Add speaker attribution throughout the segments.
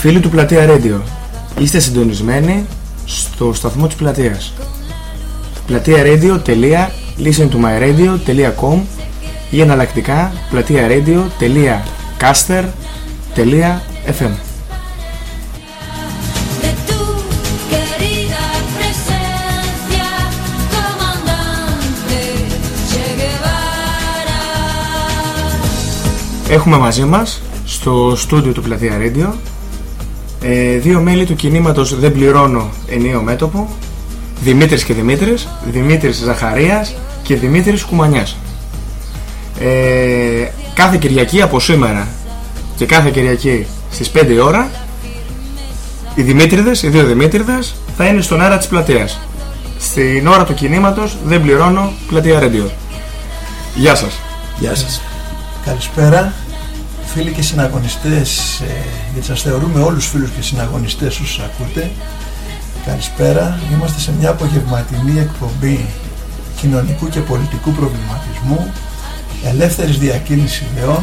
Speaker 1: Φίλοι του Πλατεία Radio, είστε συντονισμένοι στο σταθμό της Πλατείας. πλατεία-radio.listentomyradio.com ή εναλλακτικά πλατεία-radio.caster.fm
Speaker 2: de tu querida presencia, comandante Che Guevara.
Speaker 1: Έχουμε μαζί μας στο στούντιο του Πλατεία Radio ε, δύο μέλη του κινήματος Δεν Πληρώνω Ενίο Μέτωπο Δημήτρης και Δημήτρης Δημήτρης Ζαχαρίας και Δημήτρης Κουμανιάς. Ε, κάθε Κυριακή από σήμερα και κάθε Κυριακή στις 5 η ώρα οι Δημήτριδες, οι δύο Δημήτριδες θα είναι στον αέρα της πλατείας. Στην ώρα του κινήματος Δεν Πληρώνω Πλατεία Radio Γεια σας.
Speaker 3: Γεια σας. Καλησπέρα φίλοι και συναγωνιστές ε, γιατί σας θεωρούμε όλους φίλους και συναγωνιστές όσους ακούτε. Καλησπέρα. Είμαστε σε μια απογευματινή εκπομπή κοινωνικού και πολιτικού προβληματισμού ελεύθερης διακίνησης ιδεών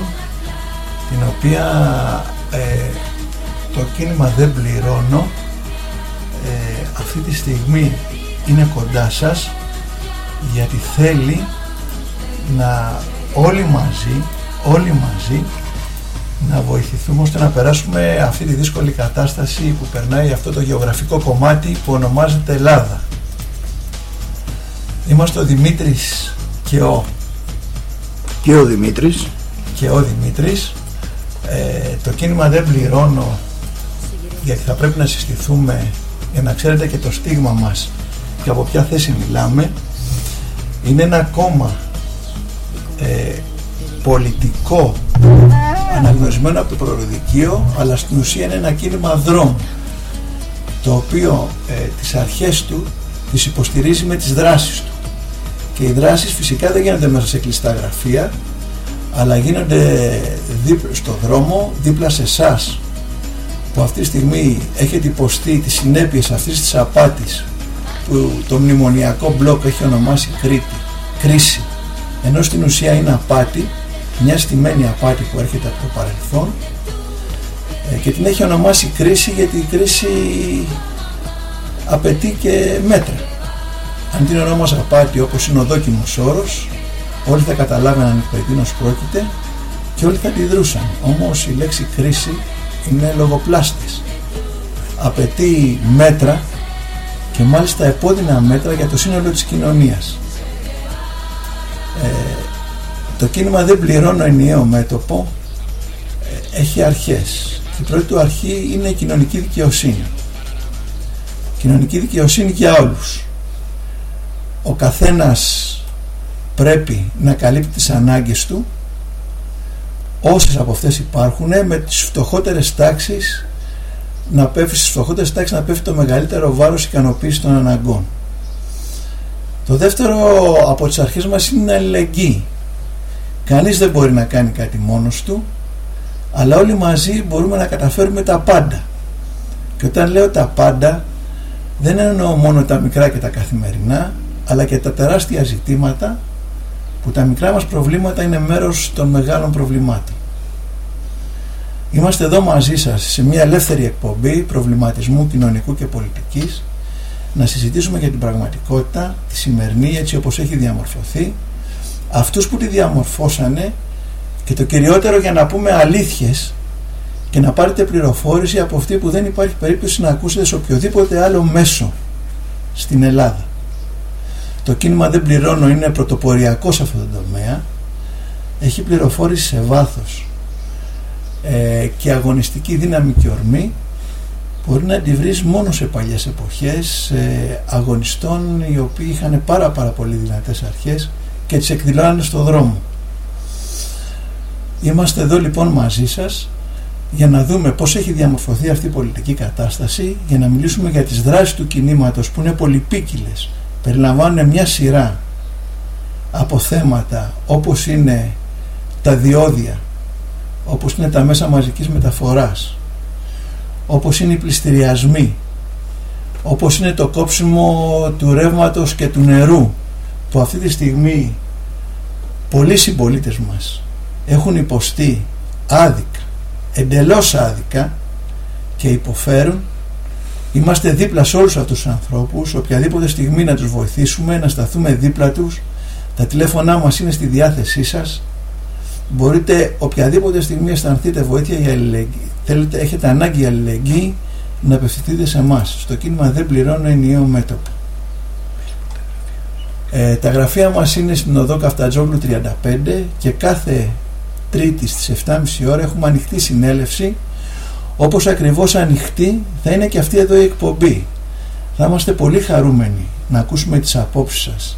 Speaker 3: την οποία ε, το κίνημα δεν πληρώνω ε, αυτή τη στιγμή είναι κοντά σας γιατί θέλει να όλοι μαζί, όλοι μαζί να βοηθηθούμε ώστε να περάσουμε αυτή τη δύσκολη κατάσταση που περνάει αυτό το γεωγραφικό κομμάτι που ονομάζεται Ελλάδα. Είμαστε ο Δημήτρης και ο,
Speaker 4: και ο Δημήτρης
Speaker 3: και ο Δημήτρης. Ε, το κίνημα δεν πληρώνω γιατί θα πρέπει να συστηθούμε για να ξέρετε και το στίγμα μας και από ποια θέση μιλάμε. Είναι ένα κόμμα ε, πολιτικό αναγνωρισμένο από το Προδικείο αλλά στην ουσία είναι ένα κίνημα δρόμου το οποίο ε, τις αρχές του τις υποστηρίζει με τις δράσεις του. Και οι δράσεις φυσικά δεν γίνονται μέσα σε κλειστά γραφεία αλλά γίνονται δίπλα στο δρόμο δίπλα σε εσάς που αυτή τη στιγμή έχετε υποστεί τις συνέπειες αυτής της απάτης που το μνημονιακό μπλοκ έχει ονομάσει Κρήτη, κρίση. Ενώ στην ουσία είναι απάτη μια στημένη απάτη που έρχεται από το παρελθόν ε, και την έχει ονομάσει κρίση γιατί η κρίση απαιτεί και μέτρα. Αν την ονόμαζε απάτη όπως είναι ο δόκιμος όρος όλοι θα καταλάβαιναν περί τίνος πρόκειται και όλοι θα αντιδρούσαν. Όμως η λέξη κρίση είναι λογοπλάστης. Απαιτεί μέτρα και μάλιστα επώδυνα μέτρα για το σύνολο της κοινωνίας. Ε, το κίνημα δεν πληρώνω ενιαίο μέτωπο. Ε, έχει αρχές. Η πρώτη του αρχή είναι η κοινωνική δικαιοσύνη. Κοινωνική δικαιοσύνη για όλους. Ο καθένας πρέπει να καλύπτει τις ανάγκες του. Όσες από αυτές υπάρχουν με τις φτωχότερες τάξεις να πέφτει στις φτωχότερες τάξεις να πέφτει το μεγαλύτερο βάρος ικανοποίησης των αναγκών. Το δεύτερο από τις αρχές μας είναι η αλληλεγγύη Κανείς δεν μπορεί να κάνει κάτι μόνος του, αλλά όλοι μαζί μπορούμε να καταφέρουμε τα πάντα. Και όταν λέω τα πάντα, δεν εννοώ μόνο τα μικρά και τα καθημερινά, αλλά και τα τεράστια ζητήματα, που τα μικρά μας προβλήματα είναι μέρος των μεγάλων προβλημάτων. Είμαστε εδώ μαζί σας σε μια ελεύθερη εκπομπή προβληματισμού κοινωνικού και πολιτικής, να συζητήσουμε για την πραγματικότητα, τη σημερινή έτσι όπως έχει διαμορφωθεί, αυτούς που τη διαμορφώσανε και το κυριότερο για να πούμε αλήθειες και να πάρετε πληροφόρηση από αυτή που δεν υπάρχει περίπτωση να ακούσετε σε οποιοδήποτε άλλο μέσο στην Ελλάδα. Το κίνημα Δεν Πληρώνω είναι πρωτοποριακό σε αυτό το τομέα. Έχει πληροφόρηση σε βάθος ε, και αγωνιστική δύναμη και ορμή μπορεί να τη βρεις μόνο σε παλιές εποχές ε, αγωνιστών οι οποίοι είχαν πάρα πάρα πολύ δυνατές αρχές και τις εκδηλώνανε στο δρόμο. Είμαστε εδώ λοιπόν μαζί σας για να δούμε πώς έχει διαμορφωθεί αυτή η πολιτική κατάσταση για να μιλήσουμε για τις δράσεις του κινήματος που είναι πολυπίκυλες περιλαμβάνουν μια σειρά από θέματα όπως είναι τα διόδια όπως είναι τα μέσα μαζικής μεταφοράς όπως είναι οι πληστηριασμοί όπως είναι το κόψιμο του ρεύματος και του νερού που αυτή τη στιγμή πολλοί συμπολίτες μας έχουν υποστεί άδικα, εντελώς άδικα και υποφέρουν είμαστε δίπλα σε όλους αυτούς τους ανθρώπους οποιαδήποτε στιγμή να τους βοηθήσουμε να σταθούμε δίπλα τους τα τηλέφωνά μας είναι στη διάθεσή σας μπορείτε οποιαδήποτε στιγμή αισθανθείτε βοήθεια για αλληλεγγύη θέλετε, έχετε ανάγκη για αλληλεγγύη να απευθυνθείτε σε εμάς. Στο κίνημα δεν πληρώνω ενιαίο μέτωπο. Ε, τα γραφεία μας είναι στην οδό Καφτατζόγλου 35 και κάθε τρίτη στις 7.30 ώρα έχουμε ανοιχτή συνέλευση όπως ακριβώς ανοιχτή θα είναι και αυτή εδώ η εκπομπή. Θα είμαστε πολύ χαρούμενοι να ακούσουμε τις απόψεις σας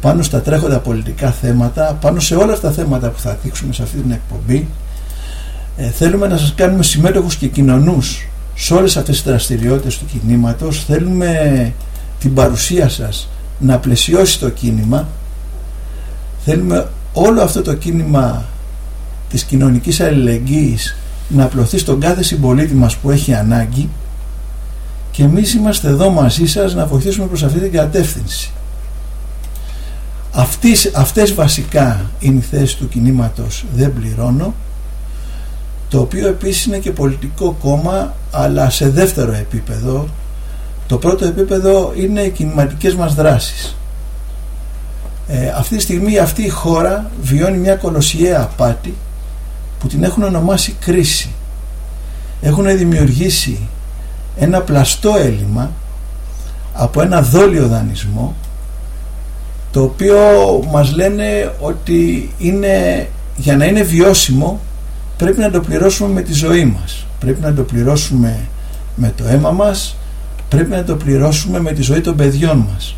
Speaker 3: πάνω στα τρέχοντα πολιτικά θέματα, πάνω σε όλα τα θέματα που θα δείξουμε σε αυτή την εκπομπή. Ε, θέλουμε να σας κάνουμε συμμέτοχους και κοινωνούς σε όλες αυτές τις δραστηριότητες του κινήματος. Θέλουμε την παρουσία σας να πλαισιώσει το κίνημα. Θέλουμε όλο αυτό το κίνημα της κοινωνικής αλληλεγγύης να απλωθεί στον κάθε συμπολίτη μας που έχει ανάγκη και εμείς είμαστε εδώ μαζί σας να βοηθήσουμε προς αυτή την κατεύθυνση. Αυτές, αυτές βασικά είναι οι θέσεις του κινήματος «Δεν πληρώνω» το οποίο επίσης είναι και πολιτικό κόμμα αλλά σε δεύτερο επίπεδο το πρώτο επίπεδο είναι οι κινηματικές μας δράσεις. Ε, αυτή τη στιγμή αυτή η χώρα βιώνει μια κολοσιαία απάτη που την έχουν ονομάσει κρίση. Έχουν δημιουργήσει ένα πλαστό έλλειμμα από ένα δόλιο δανεισμό το οποίο μας λένε ότι είναι, για να είναι βιώσιμο πρέπει να το πληρώσουμε με τη ζωή μας. Πρέπει να το πληρώσουμε με το αίμα μας πρέπει να το πληρώσουμε με τη ζωή των παιδιών μας.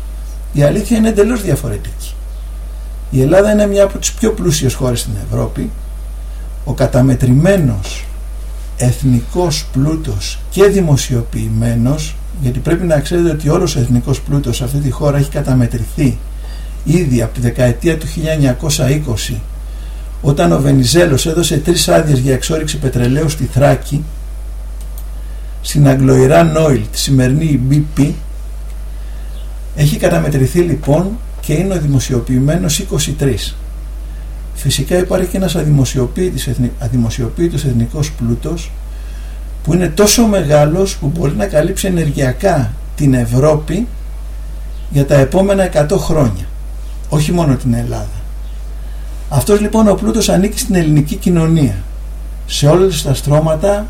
Speaker 3: Η αλήθεια είναι εντελώς διαφορετική. Η Ελλάδα είναι μια από τις πιο πλούσιες χώρες στην Ευρώπη. Ο καταμετρημένος εθνικός πλούτος και δημοσιοποιημένος γιατί πρέπει να ξέρετε ότι όλος ο εθνικός πλούτος σε αυτή τη χώρα έχει καταμετρηθεί ήδη από τη δεκαετία του 1920 όταν ο Βενιζέλος έδωσε τρεις άδειες για εξόριξη πετρελαίου στη Θράκη στην Αγγλοϊρά Νόιλ, τη σημερινή BP έχει καταμετρηθεί λοιπόν και είναι ο δημοσιοποιημένος 23 φυσικά υπάρχει και ένας αδημοσιοποιητής, αδημοσιοποιητός εθνικός πλούτος που είναι τόσο μεγάλος που μπορεί να καλύψει ενεργειακά την Ευρώπη για τα επόμενα 100 χρόνια όχι μόνο την Ελλάδα. Αυτός λοιπόν ο πλούτος ανήκει στην ελληνική κοινωνία σε όλες τα στρώματα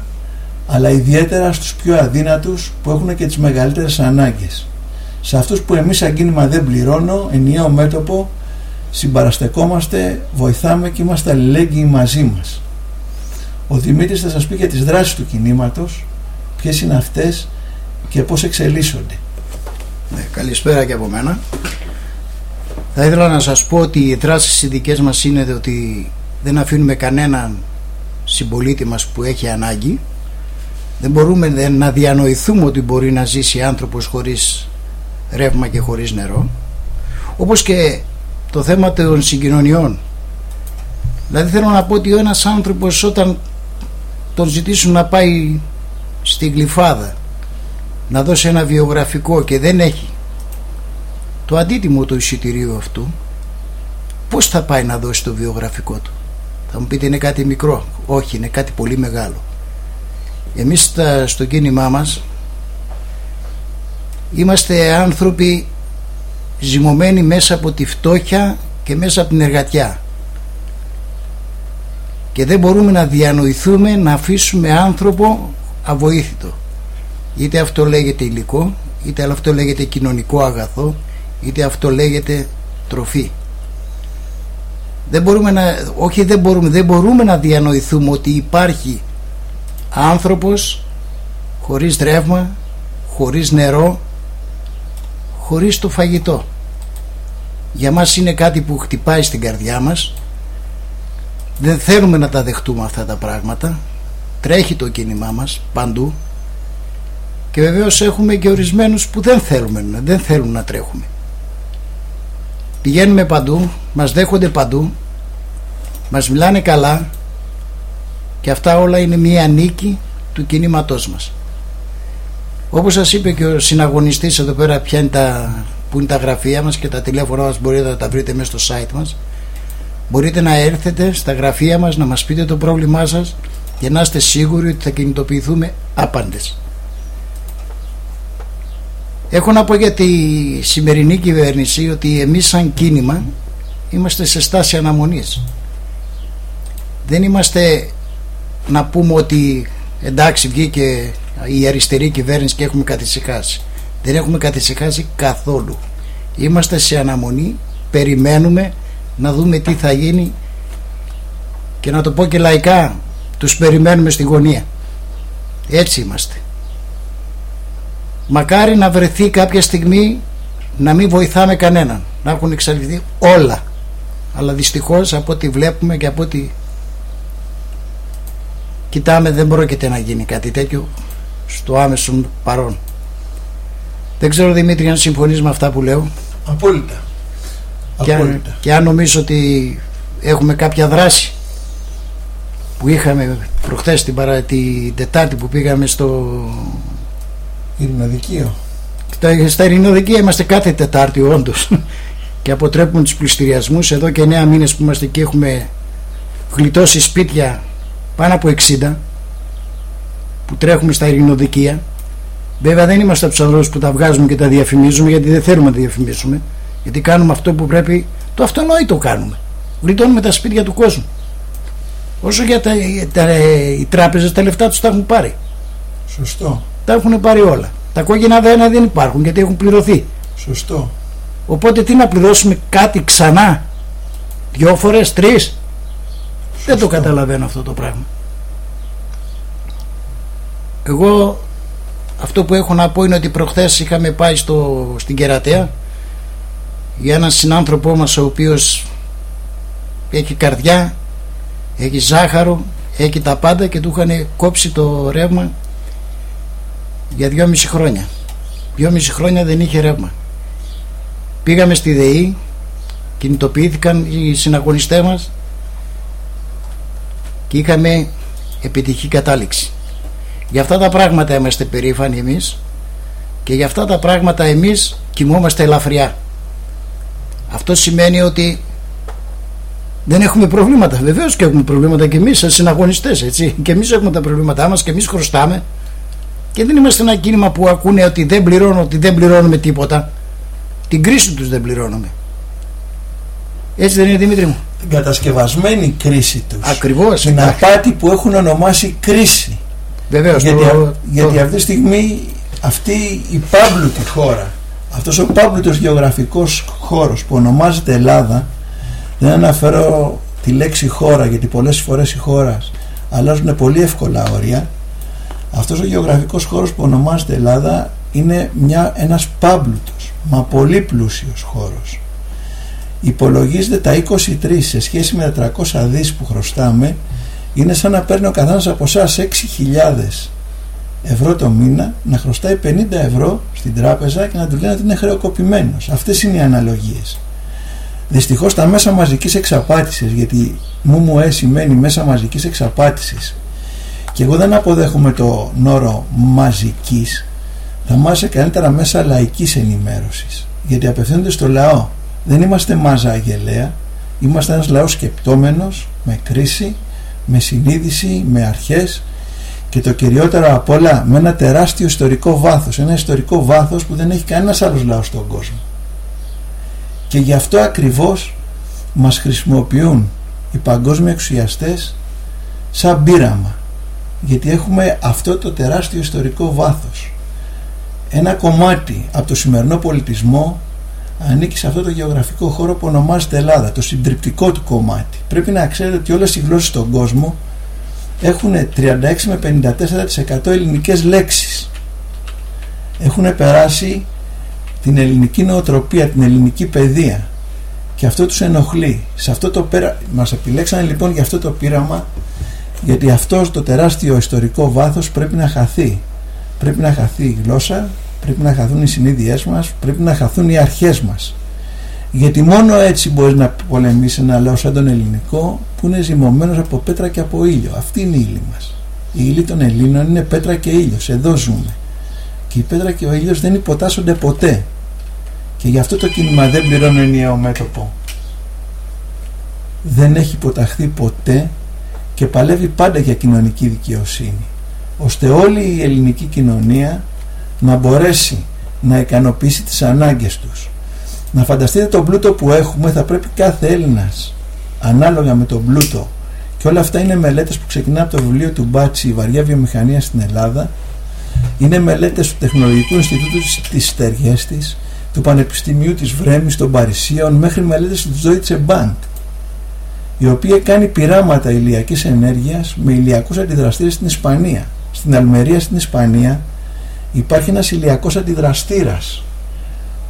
Speaker 3: αλλά ιδιαίτερα στους πιο αδύνατους που έχουν και τις μεγαλύτερες ανάγκες. Σε αυτούς που εμείς σαν κίνημα δεν πληρώνω ενιαίο μέτωπο συμπαραστεκόμαστε, βοηθάμε και είμαστε αλληλέγγυοι μαζί μας. Ο Δημήτρης θα σας πει για τις δράσεις του κινήματος ποιες είναι αυτές και πώς εξελίσσονται.
Speaker 4: Ναι, Καλησπέρα και από μένα. Θα ήθελα να σας πω ότι οι δράσεις οι δικές μας είναι ότι δεν αφήνουμε κανέναν συμπολίτη μας που έχει ανάγκη δεν μπορούμε να διανοηθούμε ότι μπορεί να ζήσει άνθρωπος χωρίς ρεύμα και χωρίς νερό. Όπως και το θέμα των συγκοινωνιών. Δηλαδή θέλω να πω ότι ο ένας άνθρωπος όταν τον ζητήσουν να πάει στην Γλυφάδα να δώσει ένα βιογραφικό και δεν έχει το αντίτιμο του εισιτηρίου αυτού πώς θα πάει να δώσει το βιογραφικό του; Θα μου πείτε είναι κάτι μικρό. Όχι είναι κάτι πολύ μεγάλο εμείς στο κίνημά μας είμαστε άνθρωποι ζυμωμένοι μέσα από τη φτώχεια και μέσα από την εργατιά. Και δεν μπορούμε να διανοηθούμε να αφήσουμε άνθρωπο αβοήθητο. Είτε αυτό λέγεται υλικό είτε αυτό λέγεται κοινωνικό αγαθό είτε αυτό λέγεται τροφή. Δεν μπορούμε να όχι δεν μπορούμε δεν μπορούμε να διανοηθούμε ότι υπάρχει άνθρωπος χωρίς ρεύμα χωρίς νερό χωρίς το φαγητό. Για μας είναι κάτι που χτυπάει στην καρδιά μας. Δεν θέλουμε να τα δεχτούμε αυτά τα πράγματα. Τρέχει το κίνημά μας παντού. Και βεβαίως έχουμε και ορισμένους που δεν θέλουμε δεν θέλουν να τρέχουμε. Πηγαίνουμε παντού μας δέχονται παντού μας μιλάνε καλά και αυτά όλα είναι μία νίκη του κινήματός μας. Όπως σας είπε και ο συναγωνιστής εδώ πέρα ποια είναι τα, που είναι τα γραφεία μας και τα τηλέφωνα μας μπορείτε να τα βρείτε μέσα στο site μας. Μπορείτε να έρθετε στα γραφεία μας να μας πείτε το πρόβλημά σας για να είστε σίγουροι ότι θα κινητοποιηθούμε άπαντες Έχω να πω για τη σημερινή κυβέρνηση ότι εμείς σαν κίνημα είμαστε σε στάση αναμονής. Δεν είμαστε να πούμε ότι εντάξει βγήκε η αριστερή κυβέρνηση και έχουμε καθησυχάσει. Δεν έχουμε καθησυχάσει καθόλου. Είμαστε σε αναμονή, περιμένουμε να δούμε τι θα γίνει και να το πω και λαϊκά, τους περιμένουμε στη γωνία. Έτσι είμαστε. Μακάρι να βρεθεί κάποια στιγμή να μην βοηθάμε κανέναν, να έχουν εξαλειφθεί όλα. Αλλά δυστυχώς από ό,τι βλέπουμε και από ό,τι κοιτάμε δεν πρόκειται να γίνει κάτι τέτοιο στο άμεσο παρόν. Δεν ξέρω Δημήτρη αν συμφωνείς με αυτά που λέω.
Speaker 3: Απόλυτα.
Speaker 4: Και αν, και αν νομίζω ότι έχουμε κάποια δράση που είχαμε προχθές την, παρα, την Τετάρτη που πήγαμε στο
Speaker 3: Ειρηνοδικείο.
Speaker 4: Στα Ειρηνοδικεία είμαστε κάθε Τετάρτη όντως και αποτρέπουμε τους πληστηριασμούς εδώ και 9 μήνες που είμαστε εκεί έχουμε γλιτώσει σπίτια πάνω από 60 που τρέχουμε στα ειρηνοδικεία. Βέβαια δεν είμαστε από τους ανθρώπους που τα βγάζουμε και τα διαφημίζουμε γιατί δεν θέλουμε να τα διαφημίσουμε. Γιατί κάνουμε αυτό που πρέπει, το αυτονόητο κάνουμε. Γλιτώνουμε τα σπίτια του κόσμου. Όσο για τα, τα, οι τράπεζες τα λεφτά τους τα έχουν πάρει.
Speaker 3: Σωστό.
Speaker 4: Τα έχουν πάρει όλα. Τα κόκκινα δένα δεν υπάρχουν γιατί έχουν πληρωθεί.
Speaker 3: Σωστό.
Speaker 4: Οπότε τι να πληρώσουμε κάτι ξανά, δυο φορές, τρεις; Δεν το καταλαβαίνω αυτό το πράγμα. Εγώ αυτό που έχω να πω είναι ότι προχθές είχαμε πάει στο, στην Κερατέα για έναν συνάνθρωπό μας ο οποίος έχει καρδιά, έχει ζάχαρο, έχει τα πάντα και του είχαν κόψει το ρεύμα για δυόμιση χρόνια. Δυόμιση χρόνια δεν είχε ρεύμα. Πήγαμε στη ΔΕΗ, κινητοποιήθηκαν οι συναγωνιστές μας και είχαμε επιτυχή κατάληξη. Για αυτά τα πράγματα είμαστε περήφανοι εμείς και για αυτά τα πράγματα εμείς κοιμόμαστε ελαφριά. Αυτό σημαίνει ότι δεν έχουμε προβλήματα. Βεβαίως και έχουμε προβλήματα και εμείς, σαν συναγωνιστές. Και εμείς έχουμε τα προβλήματά μας και εμείς χρωστάμε. Και δεν είμαστε ένα κίνημα που ακούνε ότι δεν πληρώνω, ότι δεν πληρώνουμε τίποτα. Την κρίση τους δεν πληρώνουμε. Έτσι δεν είναι Δημήτρη μου.
Speaker 3: Την κατασκευασμένη κρίση τους.
Speaker 4: Ακριβώς.
Speaker 3: Την απάτη που έχουν ονομάσει κρίση.
Speaker 4: Βεβαίως,
Speaker 3: γιατί,
Speaker 4: το,
Speaker 3: γιατί αυτή τη στιγμή αυτή η πάμπλουτη χώρα αυτός ο πάμπλουτος γεωγραφικός χώρος που ονομάζεται Ελλάδα δεν αναφέρω τη λέξη χώρα γιατί πολλές φορές οι χώρες αλλάζουν πολύ εύκολα όρια αυτός ο γεωγραφικός χώρος που ονομάζεται Ελλάδα είναι μια, ένας πάμπλουτος μα πολύ πλούσιος χώρος υπολογίζεται τα 23 σε σχέση με τα 300 δις που χρωστάμε είναι σαν να παίρνει ο καθένας από εσάς 6.000 ευρώ το μήνα να χρωστάει 50 ευρώ στην τράπεζα και να του λένε ότι είναι χρεοκοπημένος. Αυτές είναι οι αναλογίες. Δυστυχώς τα μέσα μαζικής εξαπάτησης, γιατί μου μου ε σημαίνει μέσα μαζικής εξαπάτησης και εγώ δεν αποδέχομαι το νόρο μαζικής, θα μάθει καλύτερα μέσα λαϊκής ενημέρωσης, γιατί απευθύνονται στο λαό. Δεν είμαστε μάζα αγελαία, είμαστε ένας λαός σκεπτόμενος, με κρίση, με συνείδηση, με αρχές και το κυριότερο απ' όλα με ένα τεράστιο ιστορικό βάθος. Ένα ιστορικό βάθος που δεν έχει κανένας άλλος λαός στον κόσμο. Και γι' αυτό ακριβώς μας χρησιμοποιούν οι παγκόσμιοι εξουσιαστές σαν πείραμα. Γιατί έχουμε αυτό το τεράστιο ιστορικό βάθος. Ένα κομμάτι από το σημερινό πολιτισμό ανήκει σε αυτό το γεωγραφικό χώρο που ονομάζεται Ελλάδα, το συντριπτικό του κομμάτι. Πρέπει να ξέρετε ότι όλες οι γλώσσες στον κόσμο έχουν 36 με 54% ελληνικές λέξεις. Έχουν περάσει την ελληνική νοοτροπία, την ελληνική παιδεία και αυτό τους ενοχλεί. Σε αυτό το πέρα... Μας επιλέξανε λοιπόν για αυτό το πείραμα γιατί αυτό το τεράστιο ιστορικό βάθος πρέπει να χαθεί. Πρέπει να χαθεί η γλώσσα, πρέπει να χαθούν οι συνείδειές μας, πρέπει να χαθούν οι αρχές μας. Γιατί μόνο έτσι μπορείς να πολεμήσεις ένα λαό σαν τον ελληνικό που είναι ζυμωμένος από πέτρα και από ήλιο. Αυτή είναι η ύλη μας. Η ύλη των Ελλήνων είναι πέτρα και ήλιος. Εδώ ζούμε. Και η πέτρα και ο ήλιος δεν υποτάσσονται ποτέ. Και γι' αυτό το κίνημα δεν πληρώνει ενιαίο μέτωπο. Δεν έχει υποταχθεί ποτέ και παλεύει πάντα για κοινωνική δικαιοσύνη. Ώστε όλη η ελληνική κοινωνία να μπορέσει να ικανοποιήσει τις ανάγκες τους. Να φανταστείτε τον πλούτο που έχουμε θα πρέπει κάθε Έλληνας ανάλογα με τον πλούτο και όλα αυτά είναι μελέτες που ξεκινά από το βιβλίο του Μπάτσι «Η βαριά βιομηχανία στην Ελλάδα» είναι μελέτες του Τεχνολογικού Ινστιτούτου της Στεργέστης του Πανεπιστημίου της Βρέμης των Παρισίων μέχρι μελέτες του Deutsche Bank η οποία κάνει πειράματα ηλιακής ενέργειας με ηλιακούς αντιδραστήρες στην Ισπανία. Στην Αλμερία στην Ισπανία υπάρχει ένας ηλιακός αντιδραστήρας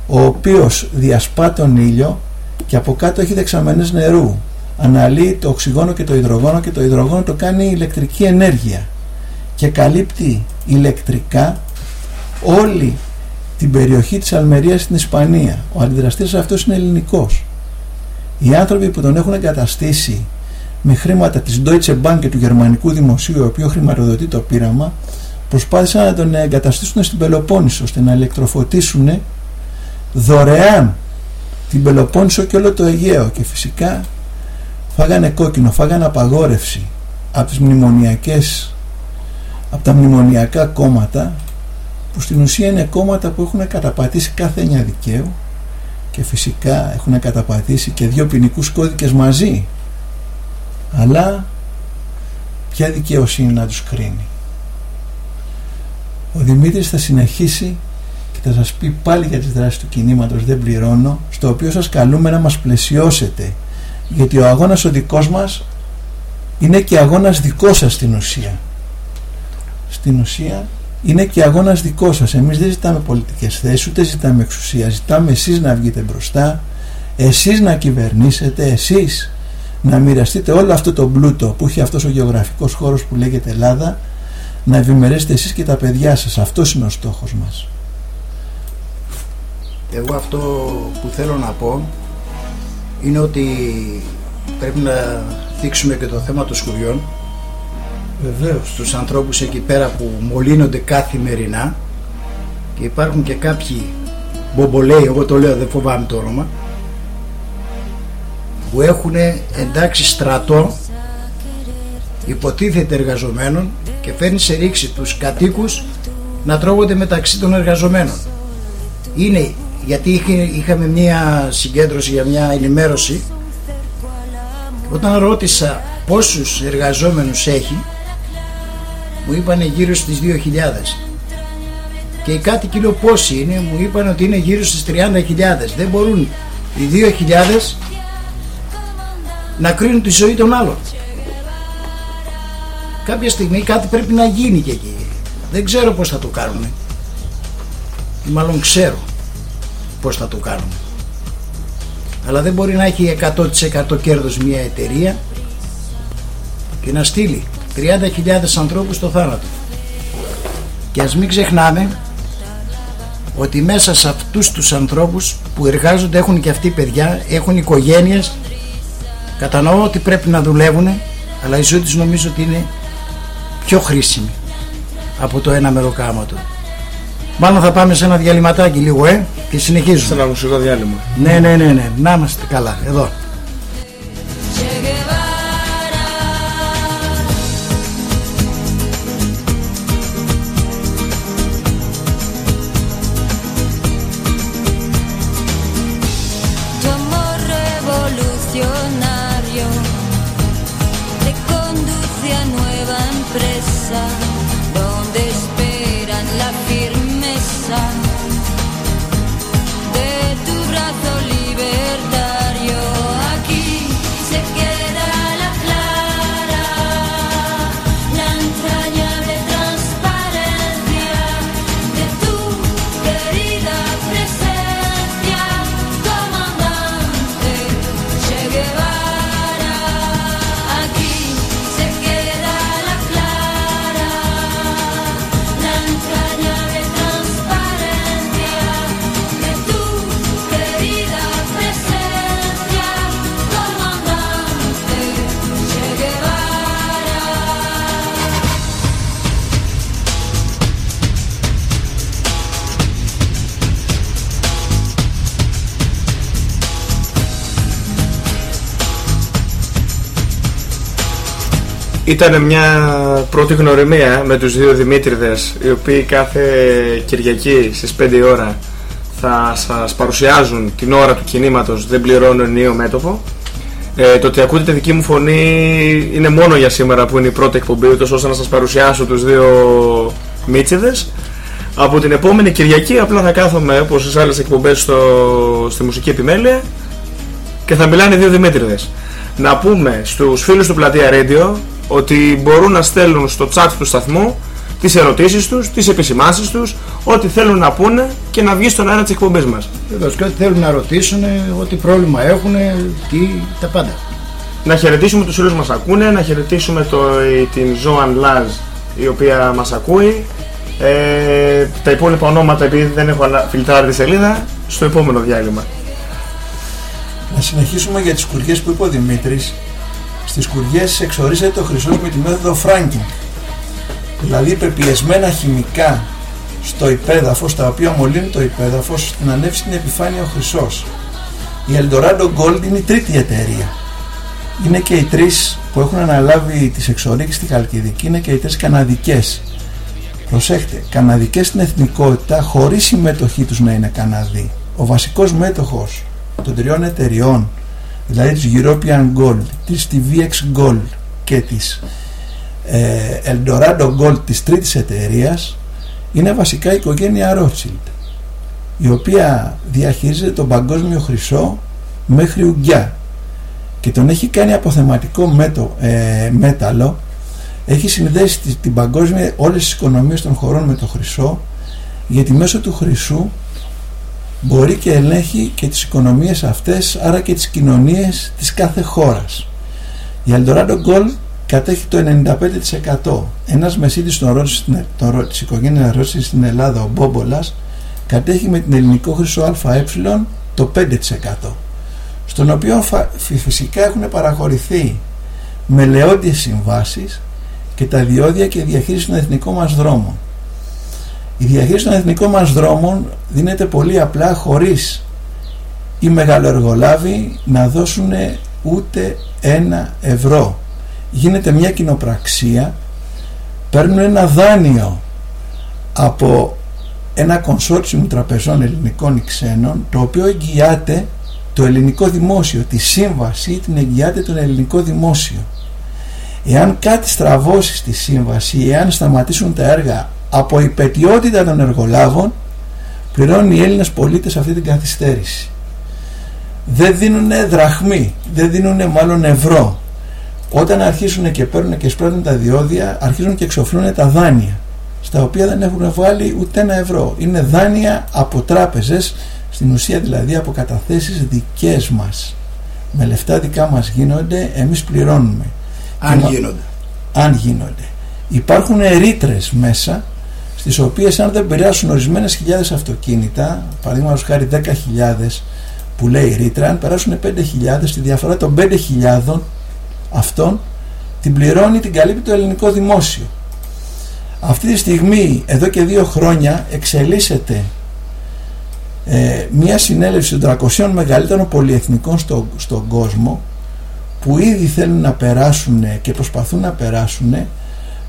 Speaker 3: ο οποίος διασπά τον ήλιο και από κάτω έχει δεξαμενές νερού. Αναλύει το οξυγόνο και το υδρογόνο και το υδρογόνο το κάνει ηλεκτρική ενέργεια και καλύπτει ηλεκτρικά όλη την περιοχή της Αλμερίας στην Ισπανία. Ο αντιδραστήρας αυτός είναι ελληνικός. Οι άνθρωποι που τον έχουν εγκαταστήσει με χρήματα της Deutsche Bank και του γερμανικού δημοσίου, ο οποίο χρηματοδοτεί το πείραμα, προσπάθησαν να τον εγκαταστήσουν στην Πελοπόννησο, ώστε να ηλεκτροφωτίσουν δωρεάν την Πελοπόννησο και όλο το Αιγαίο. Και φυσικά φάγανε κόκκινο, φάγανε απαγόρευση από τις μνημονιακές από τα μνημονιακά κόμματα που στην ουσία είναι κόμματα που έχουν καταπατήσει κάθε έννοια δικαίου και φυσικά έχουν καταπατήσει και δύο ποινικούς κώδικες μαζί αλλά ποια δικαιοσύνη να τους κρίνει; Ο Δημήτρης θα συνεχίσει και θα σας πει πάλι για τις δράσεις του κινήματος δεν πληρώνω στο οποίο σας καλούμε να μας πλαισιώσετε γιατί ο αγώνας ο δικός μας είναι και αγώνας δικός σας στην ουσία στην ουσία είναι και αγώνας δικός σας. Εμείς δεν ζητάμε πολιτικές θέσεις, ούτε ζητάμε εξουσία. Ζητάμε εσείς να βγείτε μπροστά, εσείς να κυβερνήσετε, εσείς να μοιραστείτε όλο αυτό το πλούτο που έχει αυτός ο γεωγραφικός χώρος που λέγεται Ελλάδα, να ευημερέσετε εσείς και τα παιδιά σας. Αυτός είναι ο στόχος μας.
Speaker 4: Εγώ αυτό που θέλω να πω είναι ότι πρέπει να δείξουμε και το θέμα των σκουριών
Speaker 3: Βεβαίως.
Speaker 4: στους ανθρώπους εκεί πέρα που μολύνονται καθημερινά και υπάρχουν και κάποιοι μπομπολέοι, εγώ το λέω δεν φοβάμαι το όνομα που έχουν εντάξει στρατό υποτίθεται εργαζομένων και φέρνει σε ρήξη τους κατοίκους να τρώγονται μεταξύ των εργαζομένων. Είναι γιατί είχαμε μια συγκέντρωση για μια ενημέρωση. Όταν ρώτησα πόσους εργαζόμενους έχει μου είπαν γύρω στις 2.000 και οι κάτοικοι λέω πόσοι είναι; Μου είπαν ότι είναι γύρω στις 30.000 δεν μπορούν οι 2.000 να κρίνουν τη ζωή των άλλων κάποια στιγμή κάτι πρέπει να γίνει και εκεί. Δεν ξέρω πως θα το κάνουν μάλλον ξέρω πως θα το κάνουν αλλά δεν μπορεί να έχει 100% κέρδος μια εταιρεία και να στείλει 30.000 ανθρώπους στο θάνατο. Και ας μην ξεχνάμε ότι μέσα σε αυτούς τους ανθρώπους που εργάζονται έχουν και αυτοί παιδιά, έχουν οικογένειες, κατανοώ ότι πρέπει να δουλεύουν, αλλά η ζωή τους νομίζω ότι είναι πιο χρήσιμη από το ένα μεροκάματο. Μάλλον θα πάμε σε ένα διαλυματάκι λίγο, ε, και συνεχίζουμε.
Speaker 1: Σε ένα μουσικό διάλειμμα.
Speaker 4: Ναι, ναι, ναι, ναι. Να είμαστε καλά. Εδώ.
Speaker 1: Ήταν μια πρώτη γνωριμία με τους δύο Δημήτριδες οι οποίοι κάθε Κυριακή στις 5 ώρα θα σας παρουσιάζουν την ώρα του κινήματος δεν πληρώνω ενίο μέτωπο ε, το ότι ακούτε τη δική μου φωνή είναι μόνο για σήμερα που είναι η πρώτη εκπομπή ούτως ώστε να σας παρουσιάσω τους δύο Μίτσιδες. Από την επόμενη Κυριακή απλά θα κάθομαι όπως στις άλλες εκπομπές στο, στη μουσική επιμέλεια και θα μιλάνε δύο Δημήτριδες. Να πούμε στους φίλους του Πλατεία Radio ότι μπορούν να στέλνουν στο chat του σταθμού τις ερωτήσεις τους, τις επισημάνσεις τους, ό,τι θέλουν να πούνε και να βγει στον αέρα της εκπομπής μας.
Speaker 4: Βεβαίως και ό,τι θέλουν να ρωτήσουν, ό,τι πρόβλημα έχουν, τι, τα πάντα.
Speaker 1: Να χαιρετήσουμε τους φίλους μας ακούνε, να χαιρετήσουμε το, την Ζωάν Λάζ η οποία μας ακούει. Ε, τα υπόλοιπα ονόματα επειδή δεν έχω φιλτράρει τη σελίδα στο επόμενο διάλειμμα.
Speaker 3: Να συνεχίσουμε για τις κουριές που είπε ο Δημήτρης στις κουριές εξορίζεται το χρυσός με τη μέθοδο Franking δηλαδή πεπιεσμένα χημικά στο υπέδαφος τα οποία μολύνουν το υπέδαφος να ανέβει στην επιφάνεια ο χρυσός. Η Eldorado Gold είναι η τρίτη εταιρεία. Είναι και οι τρεις που έχουν αναλάβει τις εξορίξεις στη Χαλκιδική είναι και οι τρεις καναδικές. Προσέχτε, καναδικές στην εθνικότητα χωρίς συμμετοχή τους να είναι Καναδοί. Ο βασικός μέτοχος των τριών εταιριών δηλαδή της European Gold, της TVX Gold και της ε, Eldorado Gold της τρίτης εταιρείας είναι βασικά η οικογένεια Rothschild η οποία διαχειρίζεται τον παγκόσμιο χρυσό μέχρι ουγγιά και τον έχει κάνει αποθεματικό μέτω, ε, μέταλλο. Έχει συνδέσει την παγκόσμια όλες τις οικονομίες των χωρών με το χρυσό γιατί μέσω του χρυσού μπορεί και ελέγχει και τις οικονομίες αυτές άρα και τις κοινωνίες της κάθε χώρας. Η Eldorado Gold κατέχει το 95%. Ένας μεσίτης των των, της οικογένειας Ρώση στην Ελλάδα, ο Μπόμπολας, κατέχει με την ελληνικό χρυσό ΑΕ το 5%. Στον οποίο φυσικά έχουν παραχωρηθεί μελαιόντιες συμβάσεις και τα διόδια και η διαχείριση των εθνικών μας δρόμων. Η διαχείριση των εθνικών μας δρόμων δίνεται πολύ απλά χωρίς οι μεγαλοεργολάβοι να δώσουν ούτε ένα ευρώ. Γίνεται μια κοινοπραξία, παίρνουν ένα δάνειο από ένα κονσόρτσιμο τραπεζών ελληνικών ή ξένων, το οποίο εγγυάται το ελληνικό δημόσιο, τη σύμβαση την εγγυάται το ελληνικό δημόσιο. Εάν κάτι στραβώσει στη σύμβαση, εάν σταματήσουν τα έργα από υπετιότητα των εργολάβων πληρώνουν οι Έλληνες πολίτες αυτή την καθυστέρηση. Δεν δίνουν δραχμή, δεν δίνουν μάλλον ευρώ. Όταν αρχίσουν και παίρνουν και σπράττουν τα διόδια, αρχίζουν και εξοφλούν τα δάνεια, στα οποία δεν έχουν βγάλει ούτε ένα ευρώ. Είναι δάνεια από τράπεζες, στην ουσία δηλαδή από καταθέσεις δικές μας. Με λεφτά δικά μας γίνονται, εμείς πληρώνουμε.
Speaker 4: Αν γίνονται.
Speaker 3: Αν γίνονται. Υπάρχουν ρήτρες μέσα στις οποίες αν δεν περάσουν ορισμένες χιλιάδες αυτοκίνητα, παραδείγματος χάρη 10.000 που λέει ρήτρα, αν περάσουν 5.000, τη διαφορά των 5.000 αυτών την πληρώνει, την καλύπτει το ελληνικό δημόσιο. Αυτή τη στιγμή, εδώ και δύο χρόνια, εξελίσσεται ε, μια συνέλευση των 300 μεγαλύτερων πολυεθνικών στο, στον κόσμο που ήδη θέλουν να περάσουν και προσπαθούν να περάσουν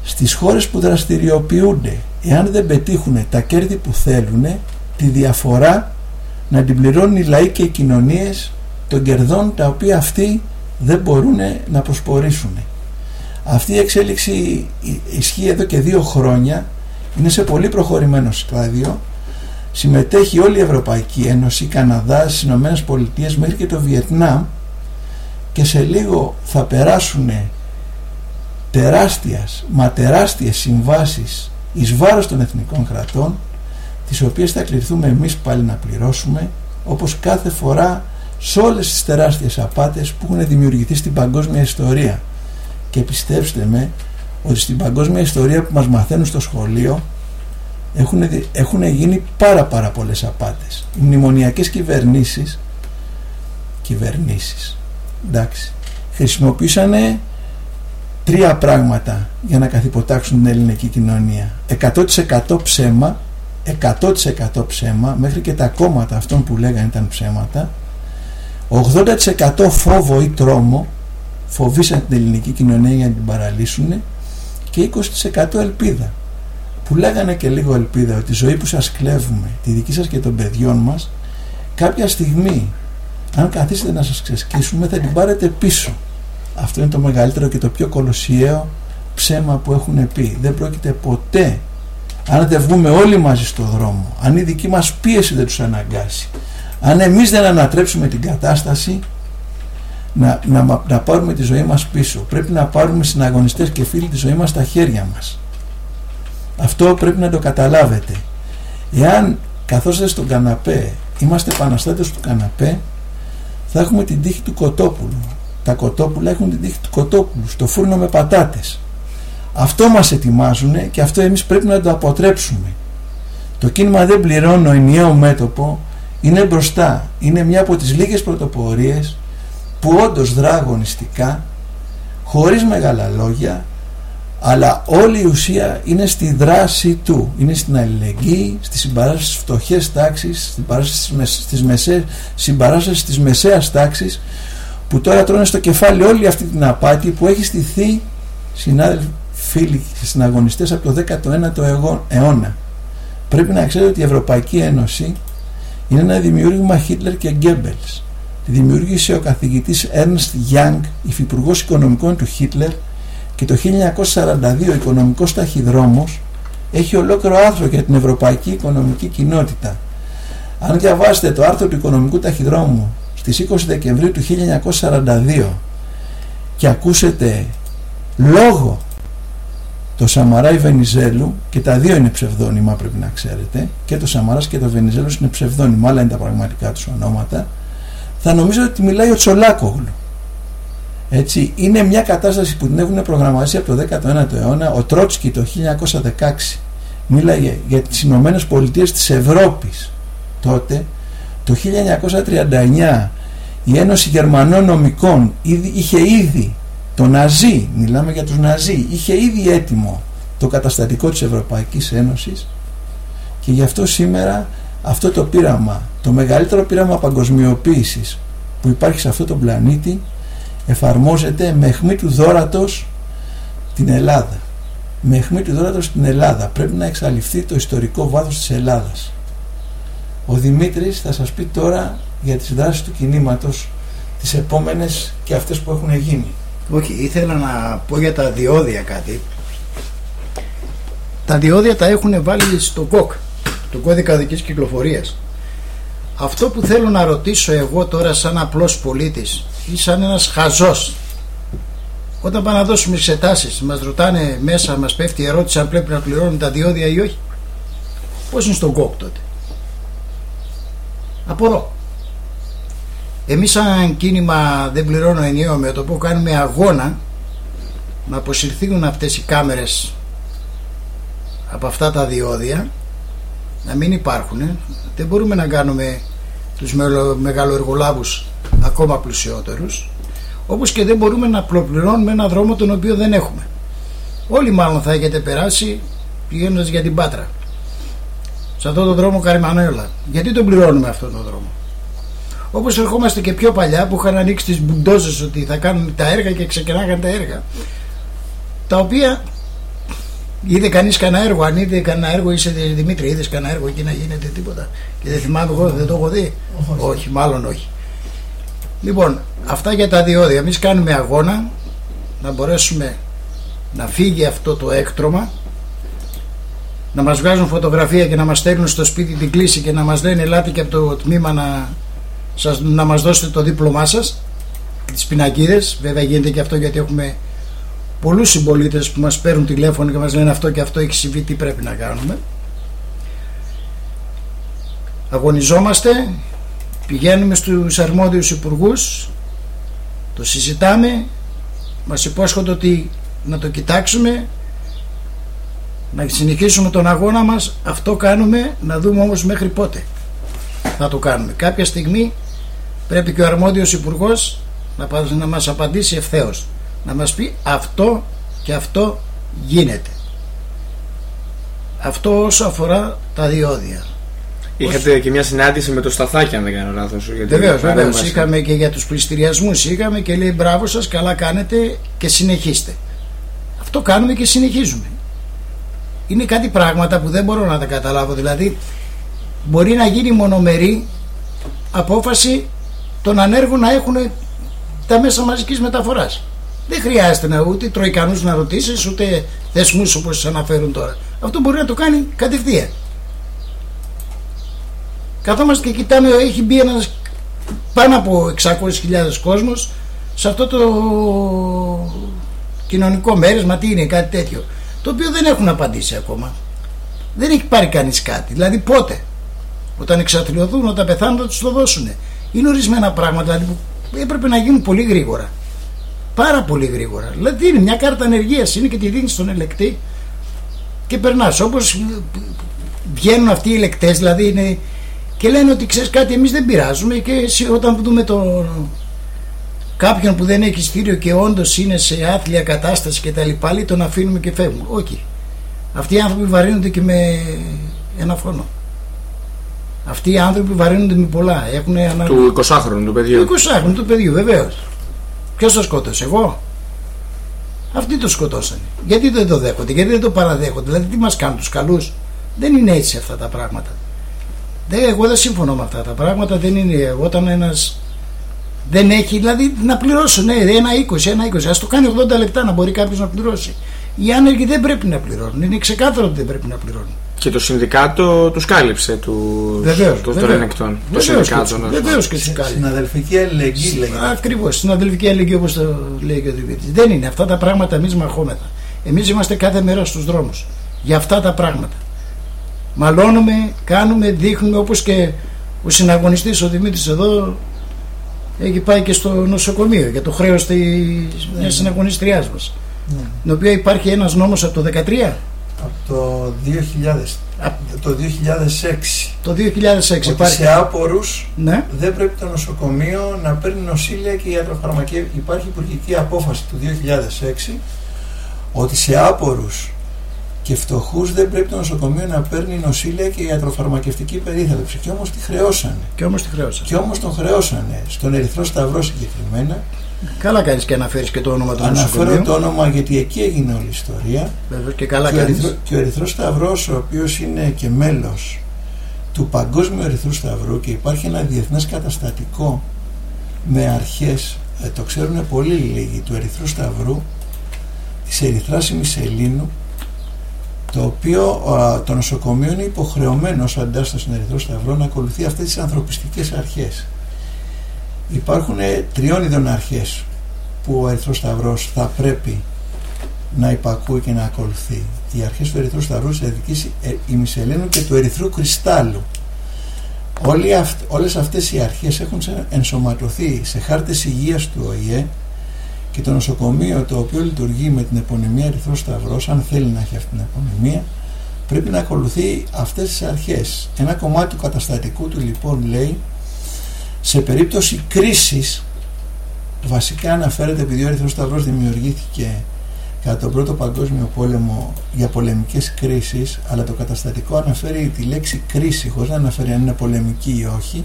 Speaker 3: στις χώρες που δραστηριοποιούνται. Εάν δεν πετύχουν τα κέρδη που θέλουν τη διαφορά να την πληρώνουν οι λαοί και οι κοινωνίες των κερδών τα οποία αυτοί δεν μπορούν να προσπορήσουν. Αυτή η εξέλιξη ισχύει εδώ και δύο χρόνια, είναι σε πολύ προχωρημένο στάδιο, συμμετέχει όλη η Ευρωπαϊκή Ένωση, Καναδάς, Ηνωμένες Πολιτείες μέχρι και το Βιετνάμ. Και σε λίγο θα περάσουν τεράστιας, μα τεράστιες συμβάσεις εις βάρος των εθνικών κρατών τις οποίες θα κληθούμε εμείς πάλι να πληρώσουμε όπως κάθε φορά σε όλες τις τεράστιες απάτες που έχουν δημιουργηθεί στην παγκόσμια ιστορία. Και πιστέψτε με ότι στην παγκόσμια ιστορία που μας μαθαίνουν στο σχολείο έχουν, έχουν γίνει πάρα πάρα πολλές απάτες. Οι μνημονιακές κυβερνήσεις κυβερνήσεις εντάξει χρησιμοποιήσανε τρία πράγματα για να καθυποτάξουν την ελληνική κοινωνία. 100% ψέμα 100% ψέμα μέχρι και τα κόμματα αυτών που λέγανε ήταν ψέματα. 80% φόβο ή τρόμο φοβήσαν την ελληνική κοινωνία για να την παραλύσουν και 20% ελπίδα. Που λέγανε και λίγο ελπίδα ότι η ζωή που σας κλέβουμε τη δική σας και των παιδιών μας κάποια στιγμή αν καθίσετε να σας ξεσκίσουμε θα την πάρετε πίσω αυτό είναι το μεγαλύτερο και το πιο κολοσιαίο ψέμα που έχουν πει. Δεν πρόκειται ποτέ αν δεν βγούμε όλοι μαζί στο δρόμο αν η δική μας πίεση δεν τους αναγκάσει αν εμείς δεν ανατρέψουμε την κατάσταση να, να, να πάρουμε τη ζωή μας πίσω. Πρέπει να πάρουμε συναγωνιστές και φίλοι τη ζωή μας στα χέρια μας. Αυτό πρέπει να το καταλάβετε. Εάν καθώς είστε στον καναπέ είμαστε επαναστάτες του καναπέ θα έχουμε την τύχη του κοτόπουλου τα κοτόπουλα έχουν την τύχη του κοτόπουλου στο φούρνο με πατάτες. Αυτό μας ετοιμάζουν και αυτό εμείς πρέπει να το αποτρέψουμε. Το κίνημα δεν πληρώνω ενιαίο μέτωπο είναι μπροστά. Είναι μια από τις λίγες πρωτοπορίες που όντως δρά αγωνιστικά χωρίς μεγάλα λόγια αλλά όλη η ουσία είναι στη δράση του. Είναι στην αλληλεγγύη, στη συμπαράσταση στις φτωχές τάξεις στην στις μεσαίες, συμπαράσταση της μεσαίας τάξης που τώρα τρώνε στο κεφάλι όλη αυτή την απάτη που έχει στηθεί συνάδελφοι φίλοι και συναγωνιστές από το 19ο αιώνα πρέπει να ξέρετε ότι η Ευρωπαϊκή Ένωση είναι ένα δημιούργημα Χίτλερ και Γκέμπελς Τη δημιούργησε ο καθηγητής Ernst Young, υφυπουργός οικονομικών του Χίτλερ και το 1942 ο οικονομικός ταχυδρόμος έχει ολόκληρο άρθρο για την ευρωπαϊκή οικονομική κοινότητα. Αν διαβάσετε το άρθρο του οικονομικού ταχυδρόμου στις 20 Δεκεμβρίου του 1942 και ακούσετε λόγο το Σαμαράι Βενιζέλου και τα δύο είναι ψευδόνυμα πρέπει να ξέρετε και το Σαμαράς και το Βενιζέλος είναι ψευδόνυμα αλλά είναι τα πραγματικά τους ονόματα θα νομίζω ότι μιλάει ο Τσολάκογλου. Έτσι, είναι μια κατάσταση που την έχουν προγραμματίσει από το 19ο αιώνα. Ο Τρότσκι το 1916 μίλαγε για τις Ηνωμένες Πολιτείες της Ευρώπης τότε. Το 1939 η Ένωση Γερμανών Νομικών είχε ήδη το Ναζί, μιλάμε για τους Ναζί, είχε ήδη έτοιμο το καταστατικό της Ευρωπαϊκής Ένωσης και γι' αυτό σήμερα αυτό το πείραμα, το μεγαλύτερο πείραμα παγκοσμιοποίησης που υπάρχει σε αυτό τον πλανήτη εφαρμόζεται με αιχμή του δόρατος την Ελλάδα. Με αιχμή του δόρατος την Ελλάδα. Πρέπει να εξαλειφθεί το ιστορικό βάθος της Ελλάδας. Ο Δημήτρης θα σας πει τώρα για τις δράσεις του κινήματος τις επόμενες και αυτές που έχουν γίνει.
Speaker 4: Όχι, ήθελα να πω για τα διόδια κάτι. Τα διόδια τα έχουν βάλει στο ΚΟΚ του κώδικα δικής κυκλοφορίας. Αυτό που θέλω να ρωτήσω εγώ τώρα σαν απλός πολίτης ή σαν ένας χαζός όταν πάνε να δώσουμε εξετάσεις μας ρωτάνε μέσα, μας πέφτει η ερώτηση αν πρέπει να πληρώνουν τα διόδια ή όχι. Πώς είναι στον κόκ τότε; Απορώ. Εμείς σαν κίνημα δεν πληρώνω ενιαίο με το που κάνουμε αγώνα να αποσυρθούν αυτές οι κάμερες από αυτά τα διόδια να μην υπάρχουν. Δεν μπορούμε να κάνουμε τους μεγαλοεργολάβους ακόμα πλουσιότερους όπως και δεν μπορούμε να προπληρώνουμε ένα δρόμο τον οποίο δεν έχουμε. Όλοι μάλλον θα έχετε περάσει πηγαίνοντας για την Πάτρα σε αυτόν τον δρόμο Καρυμανέλα γιατί τον πληρώνουμε αυτόν τον δρόμο; Όπως ερχόμαστε και πιο παλιά που είχαν ανοίξει τις μπουντόζες ότι θα κάνουν τα έργα και ξεκινάγαν τα έργα τα οποία Είδε κανείς κανένα έργο, αν είδε κανένα έργο, είσαι Δημήτρη, είδες κανένα έργο εκεί να γίνεται τίποτα. Και δεν θυμάμαι εγώ, δεν το έχω δει. Όχι, μάλλον όχι. Λοιπόν, αυτά για τα διόδια. Εμείς κάνουμε αγώνα να μπορέσουμε να φύγει αυτό το έκτρωμα να μας βγάζουν φωτογραφία και να μας στέλνουν στο σπίτι την κλίση και να μας λένε ελάτε και από το τμήμα να, σας, να μας δώσετε το δίπλωμά σας τις πινακίδες βέβαια γίνεται και αυτό γιατί έχουμε πολλούς συμπολίτες που μας παίρνουν τηλέφωνο και μας λένε αυτό και αυτό έχει συμβεί τι πρέπει να κάνουμε αγωνιζόμαστε πηγαίνουμε στους αρμόδιους υπουργούς το συζητάμε μας υπόσχονται ότι να το κοιτάξουμε να συνεχίσουμε τον αγώνα μας αυτό κάνουμε να δούμε όμως μέχρι πότε θα το κάνουμε κάποια στιγμή πρέπει και ο αρμόδιος υπουργός να, να μας απαντήσει ευθέως να μας πει αυτό και αυτό γίνεται αυτό όσο αφορά τα διόδια
Speaker 1: Είχατε και μια συνάντηση με το Σταθάκι, αν δεν κάνω λάθος.
Speaker 4: Βεβαίως, βεβαίως. Είχαμε και για τους πληστηριασμούς. Είχαμε και λέει μπράβο σας, καλά κάνετε και συνεχίστε. Αυτό κάνουμε και συνεχίζουμε. Είναι κάτι πράγματα που δεν μπορώ να τα καταλάβω. Δηλαδή, μπορεί να γίνει μονομερή απόφαση των ανέργων να έχουν τα μέσα μαζικής μεταφοράς. Δεν χρειάζεται να ούτε τροϊκανούς να ρωτήσεις ούτε θεσμούς όπως σας αναφέρουν τώρα. Αυτό μπορεί να το κάνει κατευθείαν. Καθόμαστε και κοιτάμε, έχει μπει ένας πάνω από 600.000 κόσμος σε αυτό το κοινωνικό μέρισμα, τι είναι, κάτι τέτοιο. Το οποίο δεν έχουν απαντήσει ακόμα. Δεν έχει πάρει κανείς κάτι. Δηλαδή πότε; Όταν εξαθλειωθούν, όταν πεθάνουν θα τους το δώσουν. Είναι ορισμένα πράγματα δηλαδή, που έπρεπε να γίνουν πολύ γρήγορα. Πάρα πολύ γρήγορα. Δηλαδή είναι μια κάρτα ανεργίας, είναι και τη δίνεις στον ελεκτή και περνάς. Όπως βγαίνουν αυτοί οι ελεκτές, δηλαδή είναι και λένε ότι ξέρεις κάτι, εμείς δεν πειράζουμε και όταν δούμε το κάποιον που δεν έχει στήριο και όντως είναι σε άθλια κατάσταση και τα λοιπά, τον αφήνουμε και φεύγουμε. Όχι. Αυτοί οι άνθρωποι βαρύνονται και με ένα φόνο. Αυτοί οι άνθρωποι βαρύνονται με πολλά. Έχουν ανα...
Speaker 1: Του 20χρονου του παιδιού.
Speaker 4: Του 20χρονου του παιδιού, βεβαίως. Ποιος το σκότωσε, εγώ; Αυτοί το σκοτώσανε. Γιατί δεν το δέχονται, γιατί δεν το παραδέχονται. Δηλαδή, τι μας κάνουν τους καλούς; Δεν είναι έτσι αυτά τα πράγματα. Δεν, εγώ δεν συμφωνώ με αυτά τα πράγματα. Δεν είναι όταν ένας δεν έχει, δηλαδή να πληρώσουν ναι, ένα 20, ένα 20. Α το κάνει 80 λεπτά να μπορεί κάποιος να πληρώσει. Οι άνεργοι δεν πρέπει να πληρώνουν. Είναι ξεκάθαρο ότι δεν πρέπει να πληρώνουν.
Speaker 1: Και το συνδικάτο τους κάλυψε του
Speaker 4: βεβαίως,
Speaker 1: το, των ελεκτών. Το συνδικάτο.
Speaker 4: Βεβαίως και του κάλυψε.
Speaker 3: Συναδελφική αλληλεγγύη λέγεται.
Speaker 4: Ακριβώς. Συναδελφική αλληλεγγύη όπως το λέει και ο Δημήτρης. Δεν είναι αυτά τα πράγματα εμείς μαχόμεθα. Εμείς είμαστε κάθε μέρα στους δρόμους για αυτά τα πράγματα. Μαλώνουμε, κάνουμε, δείχνουμε όπως και ο συναγωνιστής ο Δημήτρης εδώ έχει πάει και στο νοσοκομείο για το χρέος τη μιας ναι. συναγωνιστριάς μας. Ναι. Την οποία υπάρχει ένας νόμος από το 2013
Speaker 3: από το 2000. το 2006.
Speaker 4: Το 2006
Speaker 3: ότι
Speaker 4: υπάρχει.
Speaker 3: σε άπορους
Speaker 4: ναι.
Speaker 3: δεν πρέπει το νοσοκομείο να παίρνει νοσήλια και ιατροφαρμακεία. Υπάρχει υπουργική απόφαση του 2006 ότι σε άπορους και φτωχούς δεν πρέπει το νοσοκομείο να παίρνει νοσήλια και ιατροφαρμακευτική περίθαλψη. Και όμως τη χρεώσανε.
Speaker 4: Και όμως τη χρεώσανε.
Speaker 3: Και όμως τον χρεώσανε. Στον Ερυθρό Σταυρό συγκεκριμένα
Speaker 4: Καλά κάνεις και αναφέρει και το όνομα του
Speaker 3: Αναφέρω το όνομα γιατί εκεί έγινε όλη η ιστορία.
Speaker 4: Βέβαια και καλά
Speaker 3: και, ο Ερυθρό, και ο Ερυθρός Σταυρός ο οποίος είναι και μέλος του Παγκόσμιου Ερυθρού Σταυρού και υπάρχει ένα διεθνές καταστατικό με αρχές, ε, το ξέρουν πολύ λίγοι, του Ερυθρού Σταυρού της Ερυθράς Ημισελίνου το οποίο το νοσοκομείο είναι υποχρεωμένο ως αντάσταση στον Ερυθρό Σταυρό να ακολουθεί αυτές τις ανθρωπιστικές αρχές Υπάρχουν τριών ειδών αρχές που ο Ερυθρός Σταυρός θα πρέπει να υπακούει και να ακολουθεί. Οι αρχές του Ερυθρού Σταυρού, της Ερυθρικής ημισελήνου και του Ερυθρού Κρυστάλλου. Όλοι αυ, όλες αυτές οι αρχές έχουν ενσωματωθεί σε χάρτες υγείας του ΟΗΕ και το νοσοκομείο το οποίο λειτουργεί με την επωνυμία Ερυθρός Σταυρός, αν θέλει να έχει αυτή την επωνυμία, πρέπει να ακολουθεί αυτές τις αρχές. Ένα κομμάτι του καταστατικού του λοιπόν λέει σε περίπτωση κρίσης βασικά αναφέρεται επειδή ο Ερυθρός Σταυρός δημιουργήθηκε κατά τον Πρώτο Παγκόσμιο Πόλεμο για πολεμικές κρίσεις αλλά το καταστατικό αναφέρει τη λέξη κρίση χωρίς να αναφέρει αν είναι πολεμική ή όχι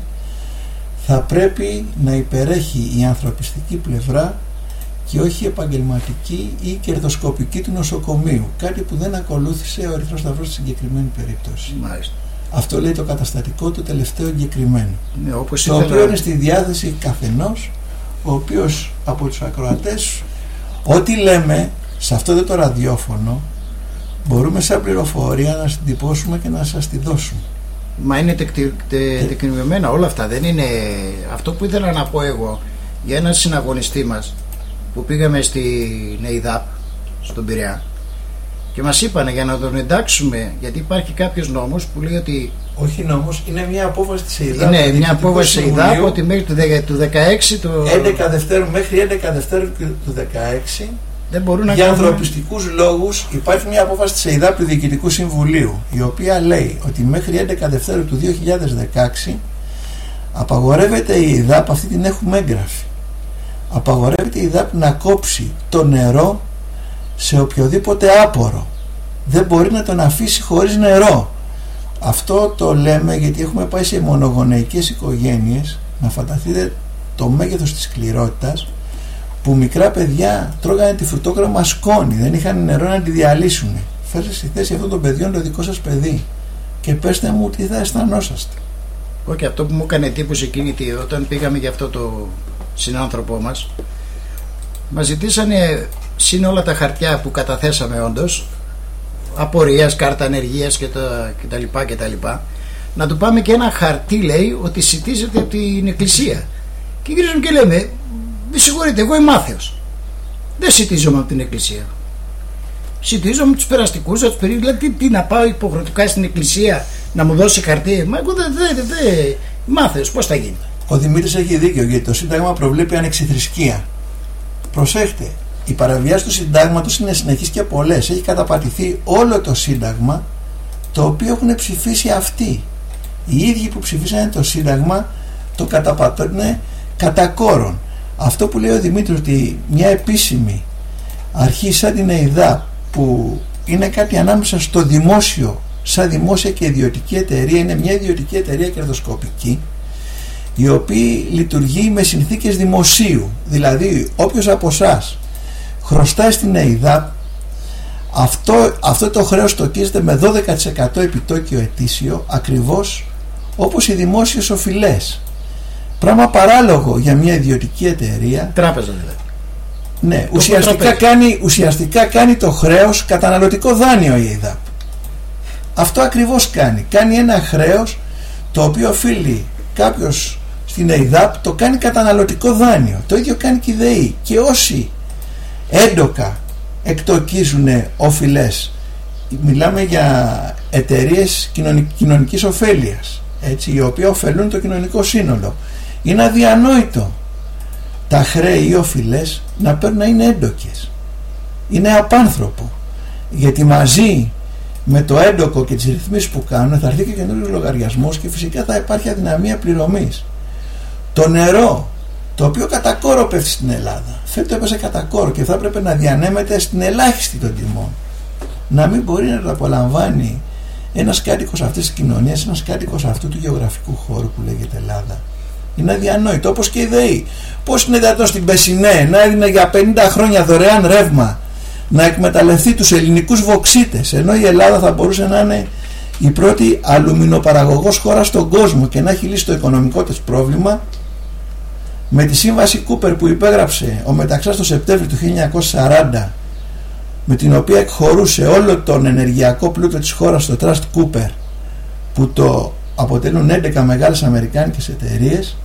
Speaker 3: θα πρέπει να υπερέχει η ανθρωπιστική πλευρά και όχι η επαγγελματική ή κερδοσκοπική του νοσοκομείου κάτι που δεν ακολούθησε ο Ερυθρός Σταυρός στη συγκεκριμένη περίπτωση.
Speaker 4: Μάλιστα.
Speaker 3: Αυτό λέει το καταστατικό του τελευταίο εγκεκριμένο.
Speaker 4: Ναι, όπως
Speaker 3: το οποίο είναι στη διάθεση καθενός ο οποίος από τους ακροατές ό,τι λέμε σε αυτό το ραδιόφωνο μπορούμε σαν πληροφορία να συντυπώσουμε και να σας τη δώσουμε.
Speaker 4: Μα είναι τεκ, τε, όλα αυτά. Δεν είναι αυτό που ήθελα να πω εγώ για έναν συναγωνιστή μας που πήγαμε στη ΕΙΔΑΠ στον Πειραιά και μας είπανε για να τον εντάξουμε γιατί υπάρχει κάποιος νόμος που λέει ότι
Speaker 3: Όχι νόμος, είναι μια απόφαση της ΕΙΔΑΠ.
Speaker 4: είναι
Speaker 3: του
Speaker 4: μια
Speaker 3: Διοικητικού
Speaker 4: απόφαση της ΕΙΔΑΠ
Speaker 3: Συμβουλίου,
Speaker 4: ότι μέχρι το δεκα- του 16 το
Speaker 3: 11 Δευτέρου μέχρι 11 Δευτέρου του 16
Speaker 4: δεν μπορούν να
Speaker 3: για
Speaker 4: κάνουν
Speaker 3: ανθρωπιστικούς λόγους υπάρχει μια απόφαση της ΕΙΔΑΠ του Διοικητικού Συμβουλίου η οποία λέει ότι μέχρι 11 Δευτέρου του 2016 απαγορεύεται η ΕΙΔΑΠ, αυτή την έχουμε έγγραφη απαγορεύεται η ΕΙΔΑΠ να κόψει το νερό σε οποιοδήποτε άπορο δεν μπορεί να τον αφήσει χωρίς νερό αυτό το λέμε γιατί έχουμε πάει σε μονογονεϊκές οικογένειες να φανταστείτε το μέγεθος της σκληρότητας που μικρά παιδιά τρώγανε τη φρουτόκραμα σκόνη, δεν είχαν νερό να τη διαλύσουν. Φέρτε στη θέση αυτών των παιδιών το δικό σας παιδί και πέστε μου τι θα αισθανόσαστε.
Speaker 4: Όχι, αυτό που μου έκανε εντύπωση εκείνη τη, όταν πήγαμε για αυτό το συνάνθρωπό μας μας ζητήσανε συν όλα τα χαρτιά που καταθέσαμε όντως απορίας, κάρτα ανεργίας και τα, και τα λοιπά και τα λοιπά να του πάμε και ένα χαρτί λέει ότι σητίζεται από την εκκλησία και γυρίζουμε και λέμε με συγχωρείτε εγώ είμαι άθεος δεν σητίζομαι από την εκκλησία Σητίζομαι του περαστικού, του περίεργου. Δηλαδή, τι, τι, να πάω υποχρεωτικά στην εκκλησία να μου δώσει χαρτί. Μα εγώ δεν. δεν, δεν μάθεω, πώ θα γίνει.
Speaker 3: Ο Δημήτρης έχει δίκιο γιατί το Σύνταγμα προβλέπει ανεξιθρησκεία. Προσέχτε, οι παραβιάσεις του Συντάγματος είναι συνεχείς και πολλές. Έχει καταπατηθεί όλο το Σύνταγμα το οποίο έχουν ψηφίσει αυτοί. Οι ίδιοι που ψηφίσανε το Σύνταγμα το καταπατούν κατά κόρον. Αυτό που λέει ο Δημήτρης ότι μια επίσημη αρχή σαν την ΕΙΔΑ που είναι κάτι ανάμεσα στο δημόσιο σαν δημόσια και ιδιωτική εταιρεία είναι μια ιδιωτική εταιρεία κερδοσκοπική η οποία λειτουργεί με συνθήκες δημοσίου δηλαδή όποιος από εσάς χρωστάει στην ΕΙΔΑΠ αυτό, αυτό το χρέος τοκίζεται με 12% επιτόκιο ετήσιο ακριβώς όπως οι δημόσιες οφειλές πράγμα παράλογο για μια ιδιωτική εταιρεία
Speaker 4: Τράπεζα δηλαδή.
Speaker 3: ναι,
Speaker 4: Το
Speaker 3: ουσιαστικά
Speaker 4: τραπέζι.
Speaker 3: κάνει, ουσιαστικά κάνει το χρέος καταναλωτικό δάνειο η ΕΙΔΑΠ. Αυτό ακριβώς κάνει. Κάνει ένα χρέος το οποίο οφείλει κάποιος στην ΕΙΔΑΠ το κάνει καταναλωτικό δάνειο. Το ίδιο κάνει και η ΔΕΗ. Και όσοι έντοκα εκτοκίζουν οφειλές μιλάμε για εταιρείες κοινωνικής ωφέλειας έτσι, οι οποίοι ωφελούν το κοινωνικό σύνολο. Είναι αδιανόητο τα χρέη ή οφειλές να παίρνουν να είναι έντοκες. Είναι απάνθρωπο. Γιατί μαζί με το έντοκο και τις ρυθμίσεις που κάνουν θα έρθει και καινούριο λογαριασμός και φυσικά θα υπάρχει αδυναμία πληρωμής. Το νερό, το οποίο κατά κόρο πέφτει στην Ελλάδα, φέτο έπεσε κατά κόρο και θα έπρεπε να διανέμεται στην ελάχιστη των τιμών. Να μην μπορεί να το απολαμβάνει ένας κάτοικος αυτής της κοινωνίας, ένας κάτοικος αυτού του γεωγραφικού χώρου που λέγεται Ελλάδα. Είναι αδιανόητο όπως και η ΔΕΗ. Πώς είναι δυνατόν στην Πεσινέ να έδινε για 50 χρόνια δωρεάν ρεύμα να εκμεταλλευτεί τους ελληνικούς βοξίτες, ενώ η Ελλάδα θα μπορούσε να είναι η πρώτη αλουμινοπαραγωγός χώρα στον κόσμο και να έχει λύσει το οικονομικό της πρόβλημα με τη σύμβαση Κούπερ που υπέγραψε ο Μεταξάς το Σεπτέμβριο του 1940 με την οποία εκχωρούσε όλο τον ενεργειακό πλούτο της χώρας στο Trust Cooper που το αποτελούν 11 μεγάλες αμερικάνικες εταιρείες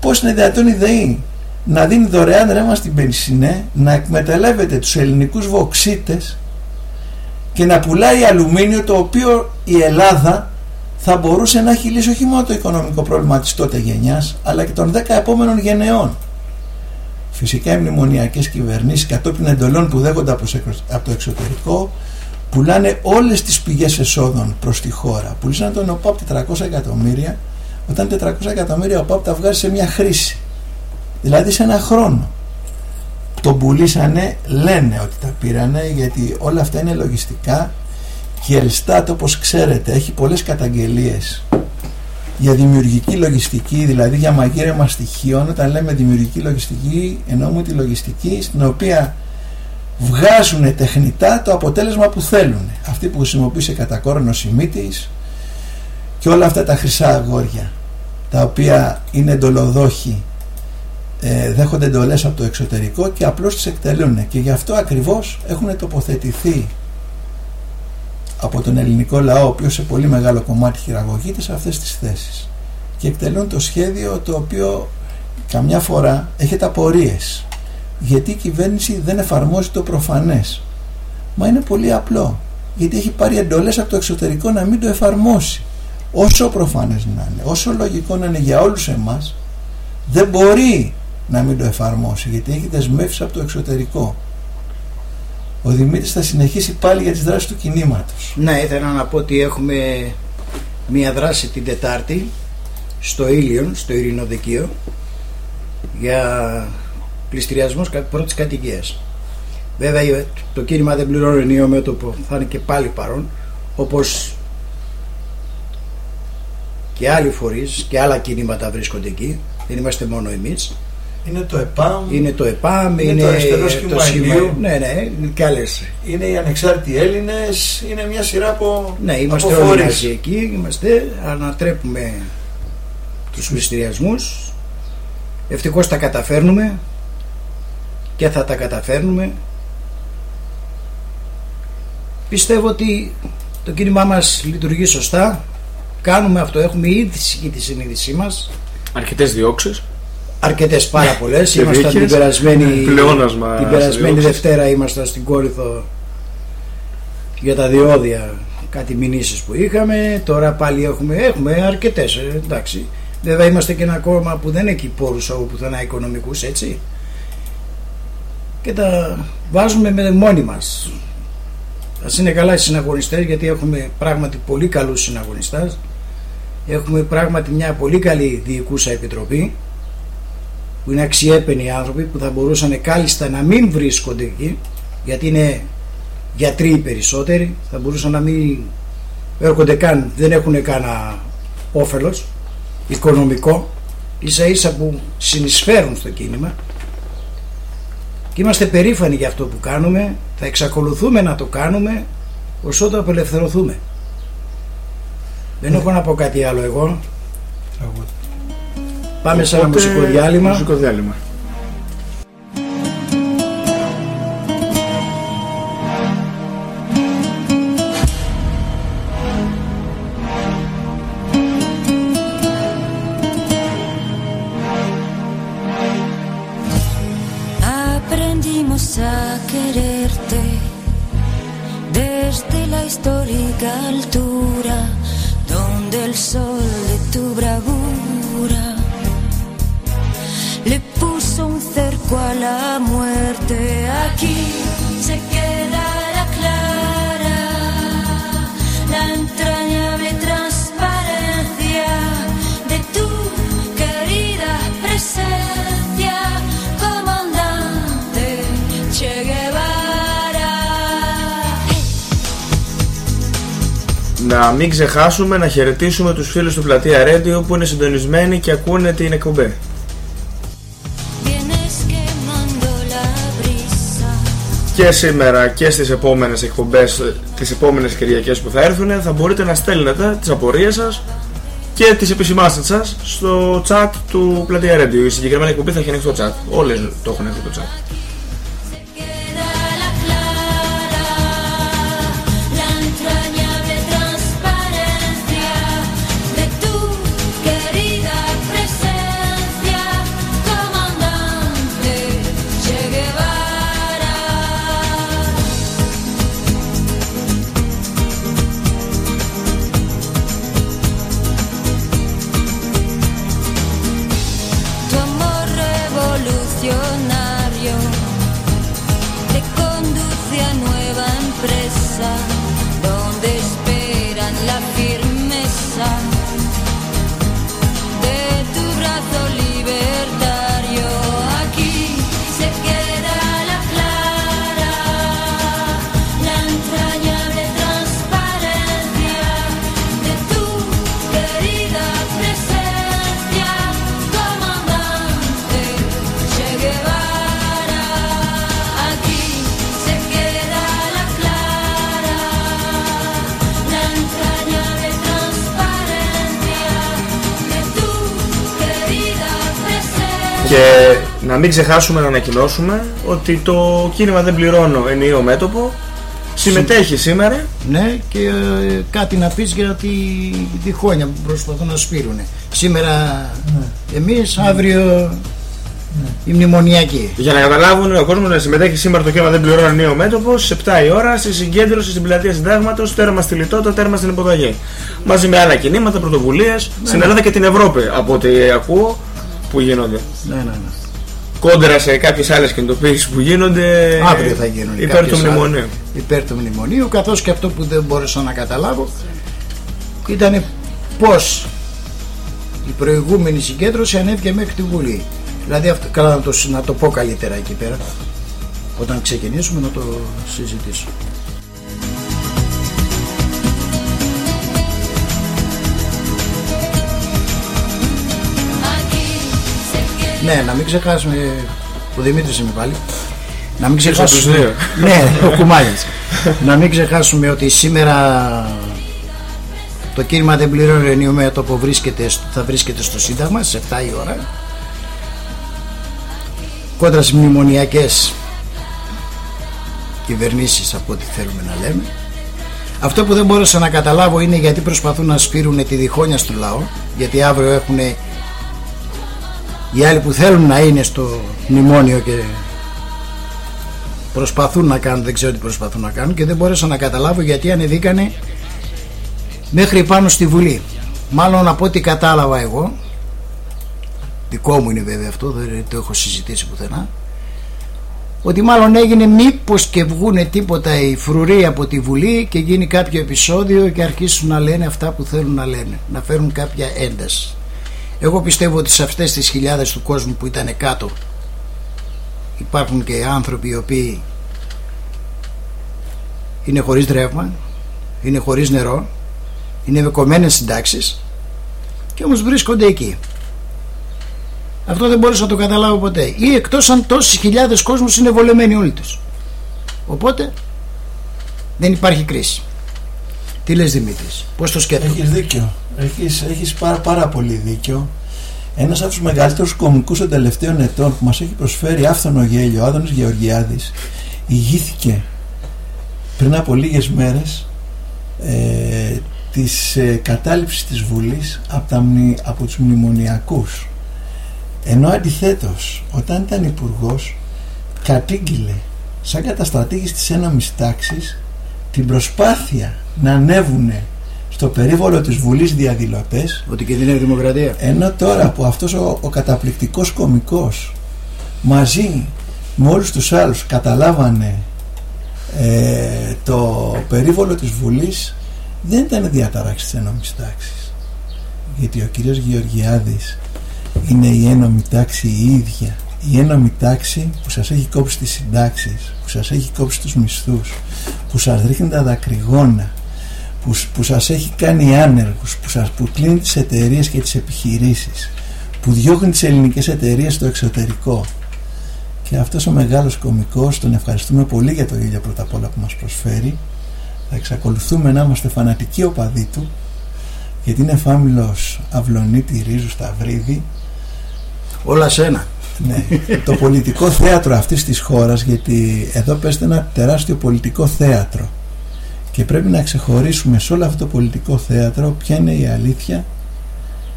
Speaker 3: πώς είναι δυνατόν η ΔΕΗ να δίνει δωρεάν ρεύμα στην Πενσινέ να εκμεταλλεύεται τους ελληνικούς βοξίτες και να πουλάει αλουμίνιο το οποίο η Ελλάδα θα μπορούσε να έχει λύσει όχι μόνο το οικονομικό πρόβλημα της τότε γενιάς αλλά και των 10 επόμενων γενεών. Φυσικά οι μνημονιακές κυβερνήσεις κατόπιν εντολών που δέχονται από το εξωτερικό πουλάνε όλες τις πηγές εσόδων προς τη χώρα. Πουλήσαν τον ΟΠΑΠ 400 εκατομμύρια όταν 400 εκατομμύρια ο ΟΠΑΠ τα βγάζει σε μια χρήση. Δηλαδή σε ένα χρόνο. Τον πουλήσανε, λένε ότι τα πήρανε γιατί όλα αυτά είναι λογιστικά και η Ελστάτ όπως ξέρετε έχει πολλές καταγγελίες για δημιουργική λογιστική, δηλαδή για μαγείρεμα στοιχείων. Όταν λέμε δημιουργική λογιστική, εννοούμε τη λογιστική στην οποία βγάζουν τεχνητά το αποτέλεσμα που θέλουν. Αυτή που χρησιμοποίησε κατά κόρον ο Σιμίτης και όλα αυτά τα χρυσά αγόρια τα οποία είναι εντολοδόχοι ε, δέχονται εντολές από το εξωτερικό και απλώς τις εκτελούν και γι' αυτό ακριβώς έχουν τοποθετηθεί από τον ελληνικό λαό ο οποίος σε πολύ μεγάλο κομμάτι χειραγωγείται σε αυτές τις θέσεις και εκτελούν το σχέδιο το οποίο καμιά φορά έχετε απορίες γιατί η κυβέρνηση δεν εφαρμόζει το προφανές. Μα είναι πολύ απλό. Γιατί έχει πάρει εντολές από το εξωτερικό να μην το εφαρμόσει. Όσο προφανές να είναι, όσο λογικό να είναι για όλους εμάς, δεν μπορεί να μην το εφαρμόσει γιατί έχει δεσμεύσει από το εξωτερικό. Ο Δημήτρης θα συνεχίσει πάλι για τις δράσεις του κινήματος.
Speaker 4: Ναι, ήθελα να πω ότι έχουμε μία δράση την Τετάρτη στο Ήλιον, στο Ειρηνοδικείο για πληστηριασμός πρώτης κατοικίας. Βέβαια το κίνημα δεν πληρώνει ενίο μέτωπο, θα είναι και πάλι παρόν, όπως και άλλοι φορείς και άλλα κινήματα βρίσκονται εκεί, δεν είμαστε μόνο εμείς.
Speaker 3: Είναι το ΕΠΑΜ,
Speaker 4: είναι το ΕΠΑΜ, είναι,
Speaker 3: είναι το αριστερό σχήμα
Speaker 4: Ναι, ναι, και άλλες.
Speaker 3: Είναι οι ανεξάρτητοι Έλληνες, είναι μια σειρά από
Speaker 4: Ναι, είμαστε
Speaker 3: από
Speaker 4: όλοι μαζί εκεί, είμαστε, ανατρέπουμε τους πληστηριασμούς, ευτυχώς τα καταφέρνουμε και θα τα καταφέρνουμε. Πιστεύω ότι το κίνημά μας λειτουργεί σωστά, κάνουμε αυτό, έχουμε ήδη τη συνείδησή μας.
Speaker 1: Αρκετές διώξεις.
Speaker 4: Αρκετές πάρα πολλές. Ήμασταν την περασμένη, την περασμένη Δευτέρα ήμασταν στην Κόρυθο για τα διόδια κάτι μηνύσεις που είχαμε. Τώρα πάλι έχουμε, έχουμε αρκετές. Ε, εντάξει. Βέβαια είμαστε και ένα κόμμα που δεν έχει πόρους από πουθενά οικονομικούς έτσι. Και τα βάζουμε με μόνοι μας. Α είναι καλά οι συναγωνιστές γιατί έχουμε πράγματι πολύ καλούς συναγωνιστέ. Έχουμε πράγματι μια πολύ καλή διοικούσα επιτροπή που είναι αξιέπαινοι άνθρωποι που θα μπορούσαν κάλλιστα να μην βρίσκονται εκεί γιατί είναι γιατροί οι περισσότεροι θα μπορούσαν να μην έρχονται καν δεν έχουν κανένα όφελος οικονομικό ίσα ίσα που συνεισφέρουν στο κίνημα. Και είμαστε περήφανοι για αυτό που κάνουμε θα εξακολουθούμε να το κάνουμε όσο το απελευθερωθούμε. Δεν έχω να πω κάτι άλλο εγώ Πάμε σε ένα μουσικό διάλειμμα.
Speaker 1: Μουσικό διάλειμμα.
Speaker 2: Aprendimos a quererte un cerco a la muerte. Aquí se quedará clara la entrañable transparencia de tu querida presencia, comandante Che Guevara.
Speaker 1: Να μην ξεχάσουμε να χαιρετήσουμε τους φίλους του Πλατεία Radio που είναι συντονισμένοι και ακούνε την εκπομπή. Και σήμερα και στις επόμενες εκπομπές τις επόμενες Κυριακές που θα έρθουν θα μπορείτε να στέλνετε τις απορίες σας και τις επισημάσεις σας στο chat του Πλατεία Radio. Η συγκεκριμένη εκπομπή θα έχει ανοιχτό chat. Όλες το έχουν ανοιχτό chat. Μην ξεχάσουμε να ανακοινώσουμε ότι το κίνημα δεν πληρώνω ενιαίο μέτωπο Συμμετέχει σήμερα.
Speaker 4: Ναι, και ε, κάτι να πεις για τη διχόνια που προσπαθούν να σπείρουν. Σήμερα
Speaker 3: Ναι.
Speaker 4: εμείς, αύριο οι μνημονιακοί.
Speaker 1: Για να καταλάβουν ο κόσμος να συμμετέχει σήμερα το κόμμα δεν πληρώνει νέο μέτωπο στι 7 η ώρα στη συγκέντρωση στην πλατεία Συντάγματος, τέρμα στη λιτότητα, τέρμα στην υποδαγή. Μαζί με άλλα κινήματα, πρωτοβουλίες στην Ελλάδα και την Ευρώπη από ό,τι ακούω που γίνονται.
Speaker 4: Ναι, ναι, ναι.
Speaker 1: Κόντρα σε κάποιες άλλες κινητοποιήσει που γίνονται
Speaker 4: Αύριο θα γίνουν
Speaker 1: υπέρ
Speaker 4: κάποιες
Speaker 1: του
Speaker 4: άλλες.
Speaker 1: μνημονίου.
Speaker 4: Υπέρ του μνημονίου, καθώς και αυτό που δεν μπόρεσα να καταλάβω ήταν πως η προηγούμενη συγκέντρωση ανέβηκε μέχρι τη Βουλή. Δηλαδή, αυτό, καλά να το, να το πω καλύτερα εκεί πέρα. Όταν ξεκινήσουμε να το συζητήσω. Ναι, να μην ξεχάσουμε. Ο Δημήτρης είμαι πάλι. Να μην
Speaker 1: τους
Speaker 4: ξεχάσουμε.
Speaker 1: δύο.
Speaker 4: ναι, ο Κουμάλης. να μην ξεχάσουμε ότι σήμερα το κίνημα δεν πληρώνει ενιομέτωπο βρίσκεται, στο- θα βρίσκεται στο Σύνταγμα στις 7 η ώρα. Κόντρα στις μνημονιακές κυβερνήσεις από ό,τι θέλουμε να λέμε. Αυτό που δεν μπόρεσα να καταλάβω είναι γιατί προσπαθούν να σφύρουν τη διχόνοια στο λαό. Γιατί αύριο έχουν οι άλλοι που θέλουν να είναι στο μνημόνιο και προσπαθούν να κάνουν, δεν ξέρω τι προσπαθούν να κάνουν και δεν μπόρεσα να καταλάβω γιατί ανεβήκανε μέχρι πάνω στη Βουλή. Μάλλον από ό,τι κατάλαβα εγώ, δικό μου είναι βέβαια αυτό, δεν το έχω συζητήσει πουθενά, ότι μάλλον έγινε μήπως και βγούνε τίποτα οι φρουροί από τη Βουλή και γίνει κάποιο επεισόδιο και αρχίσουν να λένε αυτά που θέλουν να λένε, να φέρουν κάποια ένταση. Εγώ πιστεύω ότι σε αυτές τις χιλιάδες του κόσμου που ήταν κάτω υπάρχουν και άνθρωποι οι οποίοι είναι χωρίς ρεύμα, είναι χωρίς νερό, είναι με κομμένες συντάξεις και όμως βρίσκονται εκεί. Αυτό δεν μπορούσα να το καταλάβω ποτέ. Ή εκτός αν τόσες χιλιάδες κόσμος είναι βολεμένοι όλοι τους. Οπότε δεν υπάρχει κρίση. Τι λες Δημήτρης, πώς το σκέφτομαι;
Speaker 3: Έχεις δίκιο. Έχεις, έχεις πάρα, πάρα πολύ δίκιο. Ένας από τους μεγαλύτερους κομικούς των τελευταίων ετών που μας έχει προσφέρει άφθονο γέλιο, ο Άδωνος Γεωργιάδης, ηγήθηκε πριν από λίγες μέρες ε, της ε, κατάληψης της Βουλής από, τα, μνη- από τους μνημονιακούς. Ενώ αντιθέτως, όταν ήταν υπουργός, κατήγγειλε σαν καταστρατήγης της έναμης τάξης την προσπάθεια να ανέβουν στο περίβολο της Βουλής διαδηλωτές
Speaker 4: Ότι κινδυνεύει η δημοκρατία.
Speaker 3: ενώ τώρα που αυτός ο, ο καταπληκτικός κομικός μαζί με όλους τους άλλους καταλάβανε ε, το περίβολο της Βουλής δεν ήταν διαταράξη της ένομης τάξης γιατί ο κύριος Γεωργιάδης είναι η ένομη τάξη η ίδια η ένομη τάξη που σας έχει κόψει τις συντάξεις που σας έχει κόψει τους μισθούς που σας ρίχνει τα δακρυγόνα που, σ- που σας έχει κάνει άνεργους που, σας, που κλείνει τις εταιρείες και τις επιχειρήσεις που διώχνει τις ελληνικές εταιρείες στο εξωτερικό. Και αυτός ο μεγάλος κομικός τον ευχαριστούμε πολύ για το ήλιο πρώτα απ' όλα που μας προσφέρει. Θα εξακολουθούμε να είμαστε φανατικοί οπαδοί του γιατί είναι φάμιλος Αυλονίτη Ρίζου Σταυρίδη.
Speaker 4: Όλα σε ένα.
Speaker 3: ναι, το πολιτικό θέατρο αυτής της χώρας γιατί εδώ παίζεται ένα τεράστιο πολιτικό θέατρο και πρέπει να ξεχωρίσουμε σε όλο αυτό το πολιτικό θέατρο ποια είναι η αλήθεια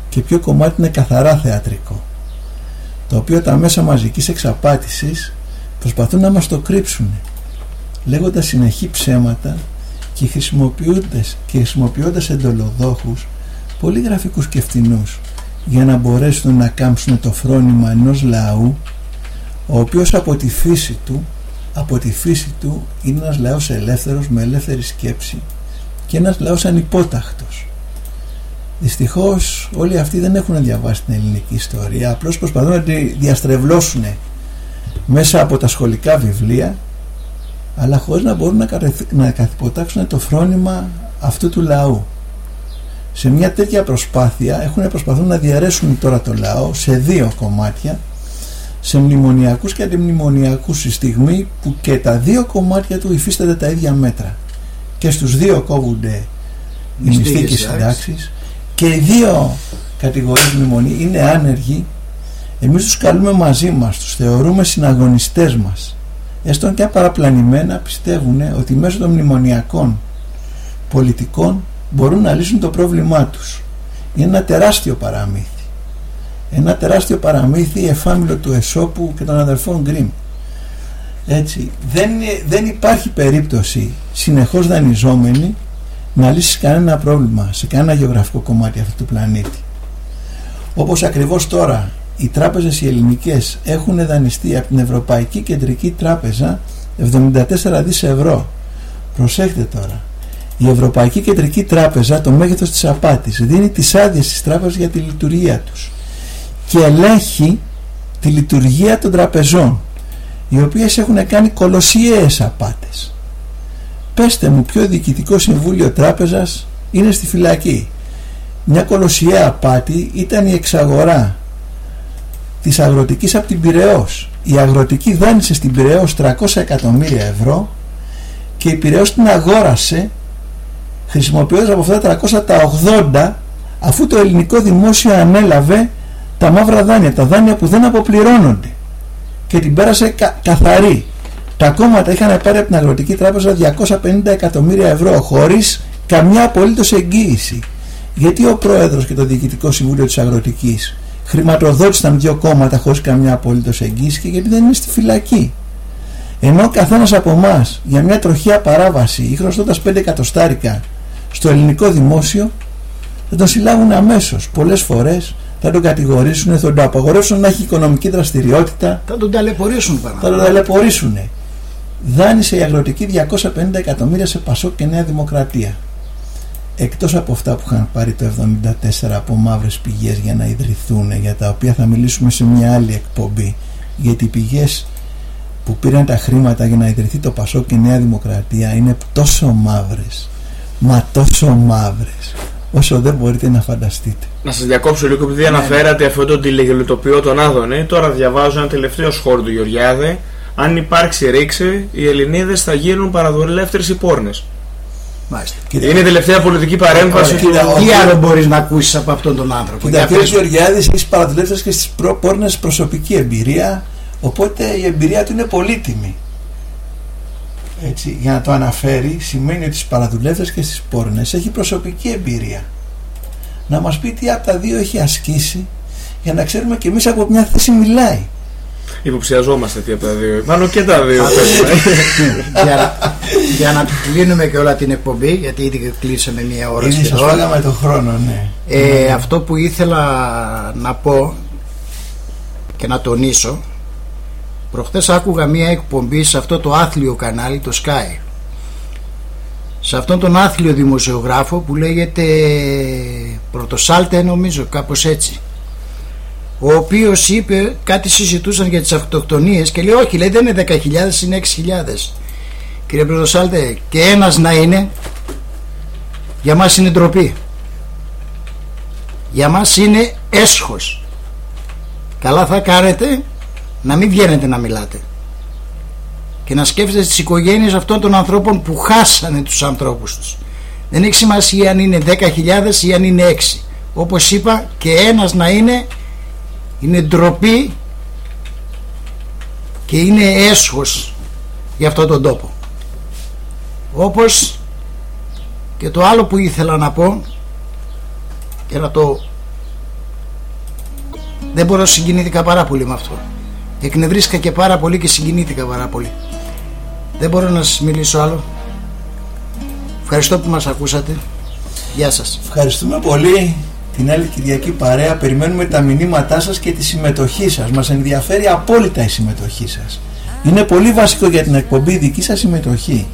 Speaker 3: και ποιο κομμάτι είναι καθαρά θεατρικό. Το οποίο τα μέσα μαζικής εξαπάτησης προσπαθούν να μας το κρύψουν λέγοντας συνεχή ψέματα και χρησιμοποιώντας, και χρησιμοποιώντας εντολοδόχους πολύ γραφικούς και φτηνούς για να μπορέσουν να κάμψουν το φρόνημα ενός λαού ο οποίος από τη φύση του από τη φύση του είναι ένας λαός ελεύθερος με ελεύθερη σκέψη και ένας λαός ανυπόταχτος. Δυστυχώς όλοι αυτοί δεν έχουν διαβάσει την ελληνική ιστορία απλώς προσπαθούν να τη διαστρεβλώσουν μέσα από τα σχολικά βιβλία αλλά χωρίς να μπορούν να, καρεθ- να καθυποτάξουν το φρόνημα αυτού του λαού. Σε μια τέτοια προσπάθεια έχουν προσπαθούν να διαρρέσουν τώρα το λαό σε δύο κομμάτια σε μνημονιακούς και αντιμνημονιακούς στη στιγμή που και τα δύο κομμάτια του υφίστανται τα ίδια μέτρα και στους δύο κόβονται οι
Speaker 4: Μισθοί
Speaker 3: μισθοί
Speaker 4: και
Speaker 3: και οι
Speaker 4: συντάξεις.
Speaker 3: συντάξεις και οι δύο κατηγορίες μνημονή είναι άνεργοι εμείς τους καλούμε μαζί μας τους θεωρούμε συναγωνιστές μας έστω και παραπλανημένα πιστεύουν ότι μέσω των μνημονιακών πολιτικών μπορούν να λύσουν το πρόβλημά τους. Είναι ένα τεράστιο παραμύθι. Ένα τεράστιο παραμύθι εφάμιλο του Εσώπου και των αδερφών Γκριμ. Έτσι, δεν, δεν υπάρχει περίπτωση συνεχώς δανειζόμενοι να λύσεις κανένα πρόβλημα σε κανένα γεωγραφικό κομμάτι αυτού του πλανήτη. Όπως ακριβώς τώρα οι τράπεζες οι ελληνικές έχουν δανειστεί από την Ευρωπαϊκή Κεντρική Τράπεζα 74 δις ευρώ. Προσέχτε τώρα. Η Ευρωπαϊκή Κεντρική Τράπεζα, το μέγεθος της απάτης, δίνει τις άδειες στις τράπεζες για τη λειτουργία τους και ελέγχει τη λειτουργία των τραπεζών οι οποίες έχουν κάνει κολοσιαίες απάτες. Πέστε μου ποιο διοικητικό συμβούλιο τράπεζας είναι στη φυλακή. Μια κολοσιαία απάτη ήταν η εξαγορά της αγροτικής από την Πυραιός. Η αγροτική δάνεισε στην Πυραιός 300 εκατομμύρια ευρώ και η Πυραιός την αγόρασε χρησιμοποιώντας από αυτά τα 300 τα 80 αφού το ελληνικό δημόσιο ανέλαβε τα μαύρα δάνεια, τα δάνεια που δεν αποπληρώνονται και την πέρασε καθαρή. Τα κόμματα είχαν πάρει από την Αγροτική Τράπεζα 250 εκατομμύρια ευρώ χωρίς καμιά απολύτως εγγύηση. Γιατί ο πρόεδρος και το διοικητικό συμβούλιο της Αγροτικής χρηματοδότησαν δύο κόμματα χωρίς καμιά απολύτως εγγύηση και γιατί δεν είναι στη φυλακή. Ενώ ο καθένας από εμάς για μια τροχιά παράβαση ή χρωστώντας 5 εκατοστάρικα στο ελληνικό δημόσιο θα τον συλλάβουν αμέσως πολλές φορές θα τον κατηγορήσουν, θα τον απαγορεύσουν να έχει οικονομική δραστηριότητα.
Speaker 4: Θα τον ταλαιπωρήσουν
Speaker 3: παρά. Θα τον ταλαιπωρήσουν. Δάνεισε η αγροτική 250 εκατομμύρια σε Πασό και Νέα Δημοκρατία. Εκτός από αυτά που είχαν πάρει το 1974 από μαύρες πηγές για να ιδρυθούν, για τα οποία θα μιλήσουμε σε μια άλλη εκπομπή, γιατί οι πηγές που πήραν τα χρήματα για να ιδρυθεί το Πασό και Νέα Δημοκρατία είναι τόσο μαύρες, μα τόσο μαύρες, όσο δεν μπορείτε να φανταστείτε.
Speaker 1: Να σας διακόψω λίγο επειδή ναι. αναφέρατε αυτό το τηλεγελοτοπίο των Άδωνε. Τώρα διαβάζω ένα τελευταίο σχόλιο του Γεωργιάδη. Αν υπάρξει ρήξη, οι Ελληνίδες θα γίνουν παραδορελεύθερε οι πόρνες. Είναι η τελευταία πολιτική παρέμβαση
Speaker 4: του. Τι άλλο μπορείς να ακούσεις από αυτόν τον άνθρωπο.
Speaker 3: Κοίτα, ο Γεωργιάδης έχει παραδουλεύσει και στις πόρνες προσωπική εμπειρία. Οπότε η εμπειρία του είναι πολύτιμη. Έτσι, για να το αναφέρει σημαίνει ότι στις παραδουλεύτες και στις πόρνες έχει προσωπική εμπειρία να μας πει τι από τα δύο έχει ασκήσει για να ξέρουμε και εμείς από μια θέση μιλάει
Speaker 1: Υποψιαζόμαστε τι από τα δύο. Μάλλον και τα δύο.
Speaker 4: για, για να κλείνουμε και όλα την εκπομπή, γιατί ήδη κλείσαμε μία ώρα
Speaker 3: Ήδη σας φάγαμε το χρόνο, ναι.
Speaker 4: Ε, αυτό που ήθελα να πω και να τονίσω, προχθές άκουγα μία εκπομπή σε αυτό το άθλιο κανάλι, το Sky. Σε αυτόν τον άθλιο δημοσιογράφο που λέγεται Πρωτοσάλτε νομίζω, κάπως έτσι. Ο οποίος είπε κάτι συζητούσαν για τις αυτοκτονίες και λέει όχι λέει δεν είναι 10.000 είναι 6.000 κύριε Πρωτοσάλτε και ένας να είναι για μας είναι ντροπή. Για μας είναι έσχος. Καλά θα κάνετε να μην βγαίνετε να μιλάτε. Και να σκέφτεστε τις οικογένειες αυτών των ανθρώπων που χάσανε τους ανθρώπους τους. Δεν έχει σημασία αν είναι 10.000 ή αν είναι 6 όπως είπα και ένας να είναι είναι ντροπή και είναι έσχος για αυτόν τον τόπο. Όπως και το άλλο που ήθελα να πω και να το δεν μπορώ να συγκινήθηκα πάρα πολύ με αυτό εκνευρίστηκα και πάρα πολύ και συγκινήθηκα πάρα πολύ. Δεν μπορώ να σας μιλήσω άλλο. Ευχαριστώ που μας ακούσατε. Γεια σας.
Speaker 3: Ευχαριστούμε πολύ. Την άλλη Κυριακή παρέα περιμένουμε τα μηνύματά σας και τη συμμετοχή σας. Μας ενδιαφέρει απόλυτα η συμμετοχή σας. Είναι πολύ βασικό για την εκπομπή δική σας συμμετοχή.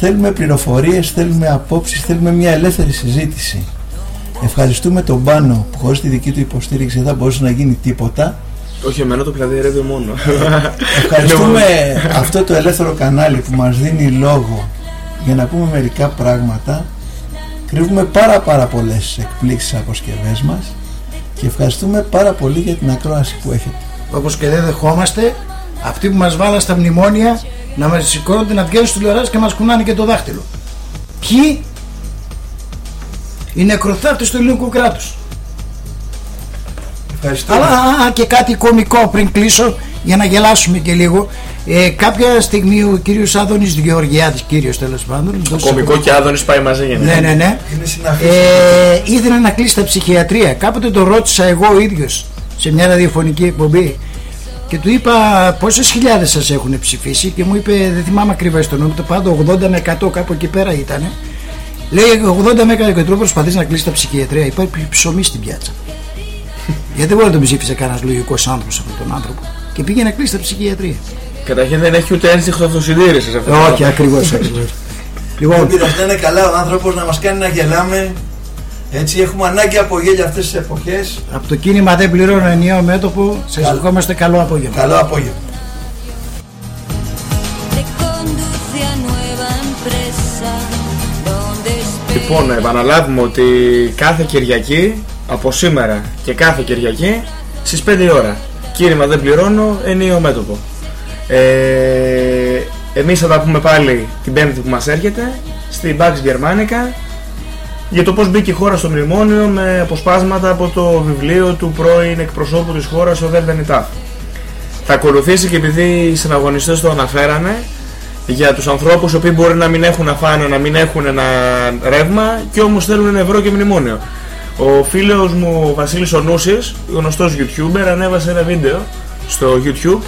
Speaker 3: Θέλουμε πληροφορίες, θέλουμε απόψεις θέλουμε μια ελεύθερη συζήτηση. Ευχαριστούμε τον Πάνο που χωρίς τη δική του υποστήριξη δεν θα μπορούσε να γίνει τίποτα
Speaker 1: όχι εμένα το πλατεία μόνο
Speaker 3: ευχαριστούμε αυτό το ελεύθερο κανάλι που μας δίνει λόγο για να πούμε μερικά πράγματα κρύβουμε πάρα πάρα πολλές εκπλήξεις αποσκευές μας και ευχαριστούμε πάρα πολύ για την ακρόαση που έχετε.
Speaker 4: Όπως και δεν δεχόμαστε αυτοί που μας βάλαν στα μνημόνια να μας σηκώνονται να βγαίνουν στους τηλεοράσεις και μας κουνάνε και το δάχτυλο. Ποιοι; Οι νεκροθάφτες του ελληνικού κράτους.
Speaker 3: Ευχαριστώ.
Speaker 4: Αλλά και κάτι κομικό πριν κλείσω για να γελάσουμε και λίγο. Ε, κάποια στιγμή ο κύριος Άδωνης Γεωργιάδης, κύριος τέλος πάντων.
Speaker 1: Το κομικό και Άδωνης πάει μαζί για
Speaker 4: Ναι, ναι, ναι.
Speaker 3: Είναι συναφής.
Speaker 4: Ε, ήθελε να κλείσει τα ψυχιατρία. Κάποτε το ρώτησα εγώ ο ίδιος σε μια ραδιοφωνική εκπομπή και του είπα πόσες χιλιάδες σας έχουν ψηφίσει και μου είπε δεν θυμάμαι ακριβώς το νόμο, το πάντο 80 με 100 κάπου εκεί πέρα ήταν. Λέει 80 με 100 και τώρα προσπαθείς να κλείσει τα ψυχιατρία. Υπάρχει ψωμί στην πιάτσα. Γιατί δεν μπορεί να τον ψήφισε κανένας λογικός άνθρωπος αυτόν τον άνθρωπο. Και πήγε να κλείσει τα ψυχιατρία.
Speaker 1: Καταρχήν δεν έχει ούτε ένστικτο αυτοσυντήρησης αυτό.
Speaker 4: Όχι, ακριβώς.
Speaker 3: Δεν
Speaker 4: λοιπόν,
Speaker 3: πειράζει, να είναι καλά ο άνθρωπος να μας κάνει να γελάμε. Έτσι έχουμε ανάγκη από γέλια αυτές τις εποχές.
Speaker 4: από το κίνημα δεν πληρώνω ενιαίο μέτωπο. Σα
Speaker 3: Καλό.
Speaker 4: ευχόμαστε καλό απόγευμα.
Speaker 3: Καλό απόγευμα.
Speaker 2: Te conduce a nueva empresa donde espera
Speaker 1: Λοιπόν, να επαναλάβουμε ότι κάθε Κυριακή, από σήμερα και κάθε Κυριακή, στις 5 η ώρα. Κήρυμα δεν πληρώνω, ενίο μέτωπο. Ε, εμείς θα τα πούμε πάλι την πέμπτη που μας έρχεται, στην Bax Germanica, για το πώς μπήκε η χώρα στο μνημόνιο με αποσπάσματα από το βιβλίο του πρώην εκπροσώπου της χώρας, ο Βέλταν Ιτάφ. Θα ακολουθήσει και επειδή οι συναγωνιστές το αναφέρανε, για τους ανθρώπους οι οποίοι μπορεί να μην έχουν να φάνε, να μην έχουν ένα ρεύμα και όμως θέλουν ένα ευρώ και μνημόνιο. Ο φίλος μου ο Βασίλης Ονούσης, γνωστός YouTuber, ανέβασε ένα βίντεο στο YouTube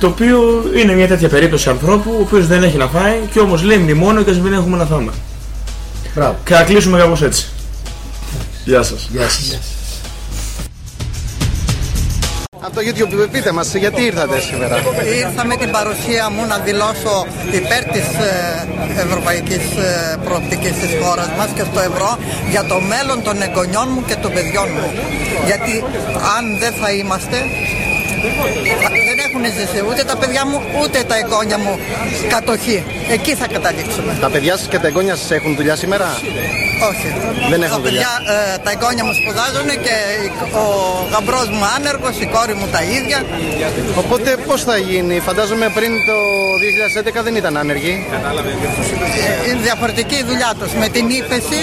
Speaker 1: το οποίο είναι μια τέτοια περίπτωση ανθρώπου ο οποίος δεν έχει να φάει και όμως λέει μνημόνιο και ας μην έχουμε να φάμε.
Speaker 4: Μπράβο.
Speaker 1: Και θα κλείσουμε κάπως έτσι. Γεια σας.
Speaker 4: Γεια σας.
Speaker 5: Από το YouTube πείτε μας γιατί ήρθατε σήμερα;
Speaker 6: Ήρθα με την παρουσία μου να δηλώσω υπέρ της ε, ευρωπαϊκής ε, προοπτικής της χώρας μας και στο ευρώ για το μέλλον των εγγονιών μου και των παιδιών μου. Γιατί αν δεν θα είμαστε, δεν έχουν ζήσει ούτε τα παιδιά μου ούτε τα εγγόνια μου κατοχή. Εκεί θα καταλήξουμε.
Speaker 5: Τα παιδιά σας και τα εγγόνια σας έχουν δουλειά σήμερα;
Speaker 6: Όχι.
Speaker 5: Δεν έχουν
Speaker 6: τα παιδιά, ε, τα εγγόνια μου σπουδάζουν και η- ο γαμπρός μου άνεργος, η κόρη μου τα ίδια.
Speaker 5: Οπότε πώς θα γίνει. Φαντάζομαι πριν το 2011 δεν ήταν άνεργοι.
Speaker 6: Είναι διαφορετική η δουλειά τους. Με την ύφεση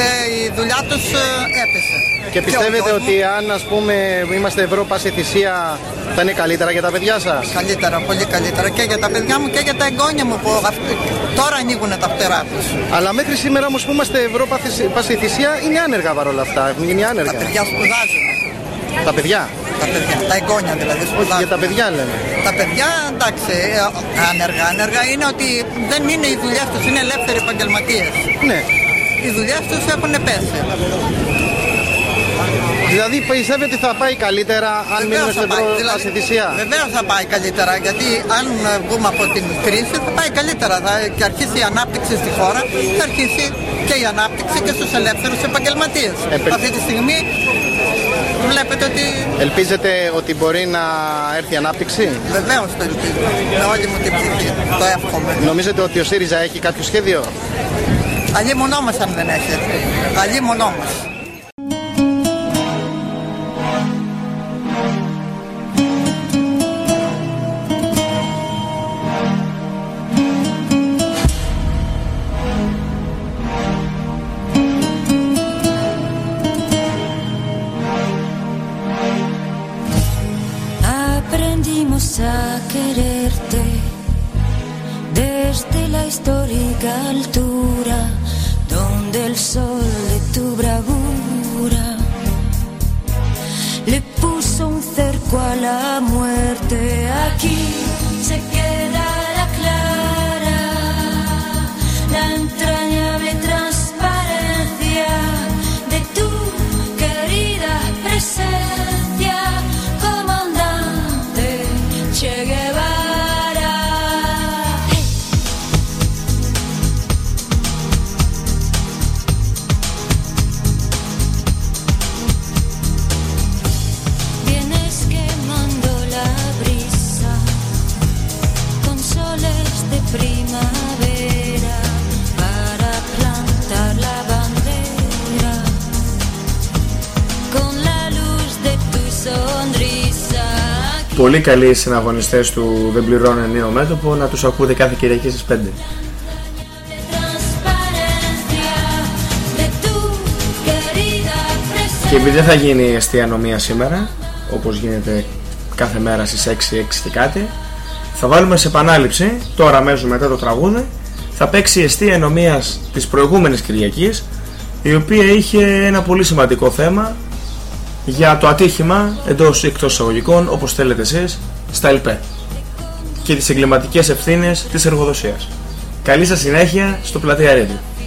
Speaker 6: ε, η δουλειά τους ε, έπεσε.
Speaker 5: Και
Speaker 6: ο
Speaker 5: πιστεύετε
Speaker 6: γιος μου-
Speaker 5: ότι αν ας πούμε είμαστε ευρώ πάση θυσία θα είναι καλύτερα για τα παιδιά σας;
Speaker 6: Καλύτερα, πολύ καλύτερα και για τα παιδιά μου και για τα εγγόνια μου που αυτοί- τώρα ανοίγουν τα φτερά τους.
Speaker 5: Αλλά μέχρι σήμερα όμως που είμαστε ευρώ πάση- πάση θυσία είναι άνεργα παρόλα αυτά. Έχουν γίνει
Speaker 6: Τα
Speaker 5: άνεργα.
Speaker 6: παιδιά σπουδάζουν.
Speaker 5: Τα παιδιά;
Speaker 6: Τα παιδιά, τα εγγόνια δηλαδή
Speaker 5: Όχι
Speaker 6: σπουδάζουν.
Speaker 5: για τα παιδιά λέμε.
Speaker 6: Τα παιδιά, εντάξει, ε, άνεργα, άνεργα είναι ότι δεν είναι οι δουλειές τους, είναι ελεύθεροι επαγγελματίες.
Speaker 5: Ναι.
Speaker 6: Οι δουλειές τους έχουν πέσει.
Speaker 5: Δηλαδή πιστεύετε ότι θα πάει καλύτερα αν
Speaker 6: Βεβαίως
Speaker 5: μείνουμε
Speaker 6: θα
Speaker 5: στο
Speaker 6: πάει,
Speaker 5: ευρώ
Speaker 6: δηλαδή,
Speaker 5: πάση θυσία.
Speaker 6: Βεβαίως θα πάει καλύτερα, γιατί αν ε, βγούμε από την κρίση θα πάει καλύτερα. Θα, και αρχίσει η ανάπτυξη στη χώρα, θα αρχίσει και η ανάπτυξη και στους ελεύθερους επαγγελματίες.
Speaker 5: Επε-
Speaker 6: Αυτή τη στιγμή βλέπετε ότι
Speaker 5: Ελπίζετε ότι μπορεί να έρθει η ανάπτυξη;
Speaker 6: βεβαίως το ελπίζω. Με όλη μου την ψυχή. Το εύχομαι.
Speaker 5: Νομίζετε ότι ο ΣΥΡΙΖΑ έχει κάποιο σχέδιο;
Speaker 6: Αλλή μονό μας αν δεν έχει. Αλλή μονό μας.
Speaker 2: Quererte desde la histórica altura donde el sol
Speaker 1: Πολύ καλοί συναγωνιστές του Δεν πληρώνω ενίο μέτωπο να τους ακούτε κάθε Κυριακή στις 5.
Speaker 2: Transparencia de tu querida presencia.
Speaker 1: Και επειδή δεν θα γίνει αστεία νομία σήμερα, όπως γίνεται κάθε μέρα στις 6, 6 και κάτι, Θα βάλουμε σε επανάληψη, τώρα αμέσως μετά το τραγούδι, θα παίξει η αιστεία ενομίας της προηγούμενης Κυριακής, η οποία είχε ένα πολύ σημαντικό θέμα για το ατύχημα εντός ή εκτός εισαγωγικών, όπως θέλετε εσείς, στα ΕΛΠΕ και τις εγκληματικές ευθύνες της εργοδοσίας. Καλή σας συνέχεια στο Πλατεία Radio.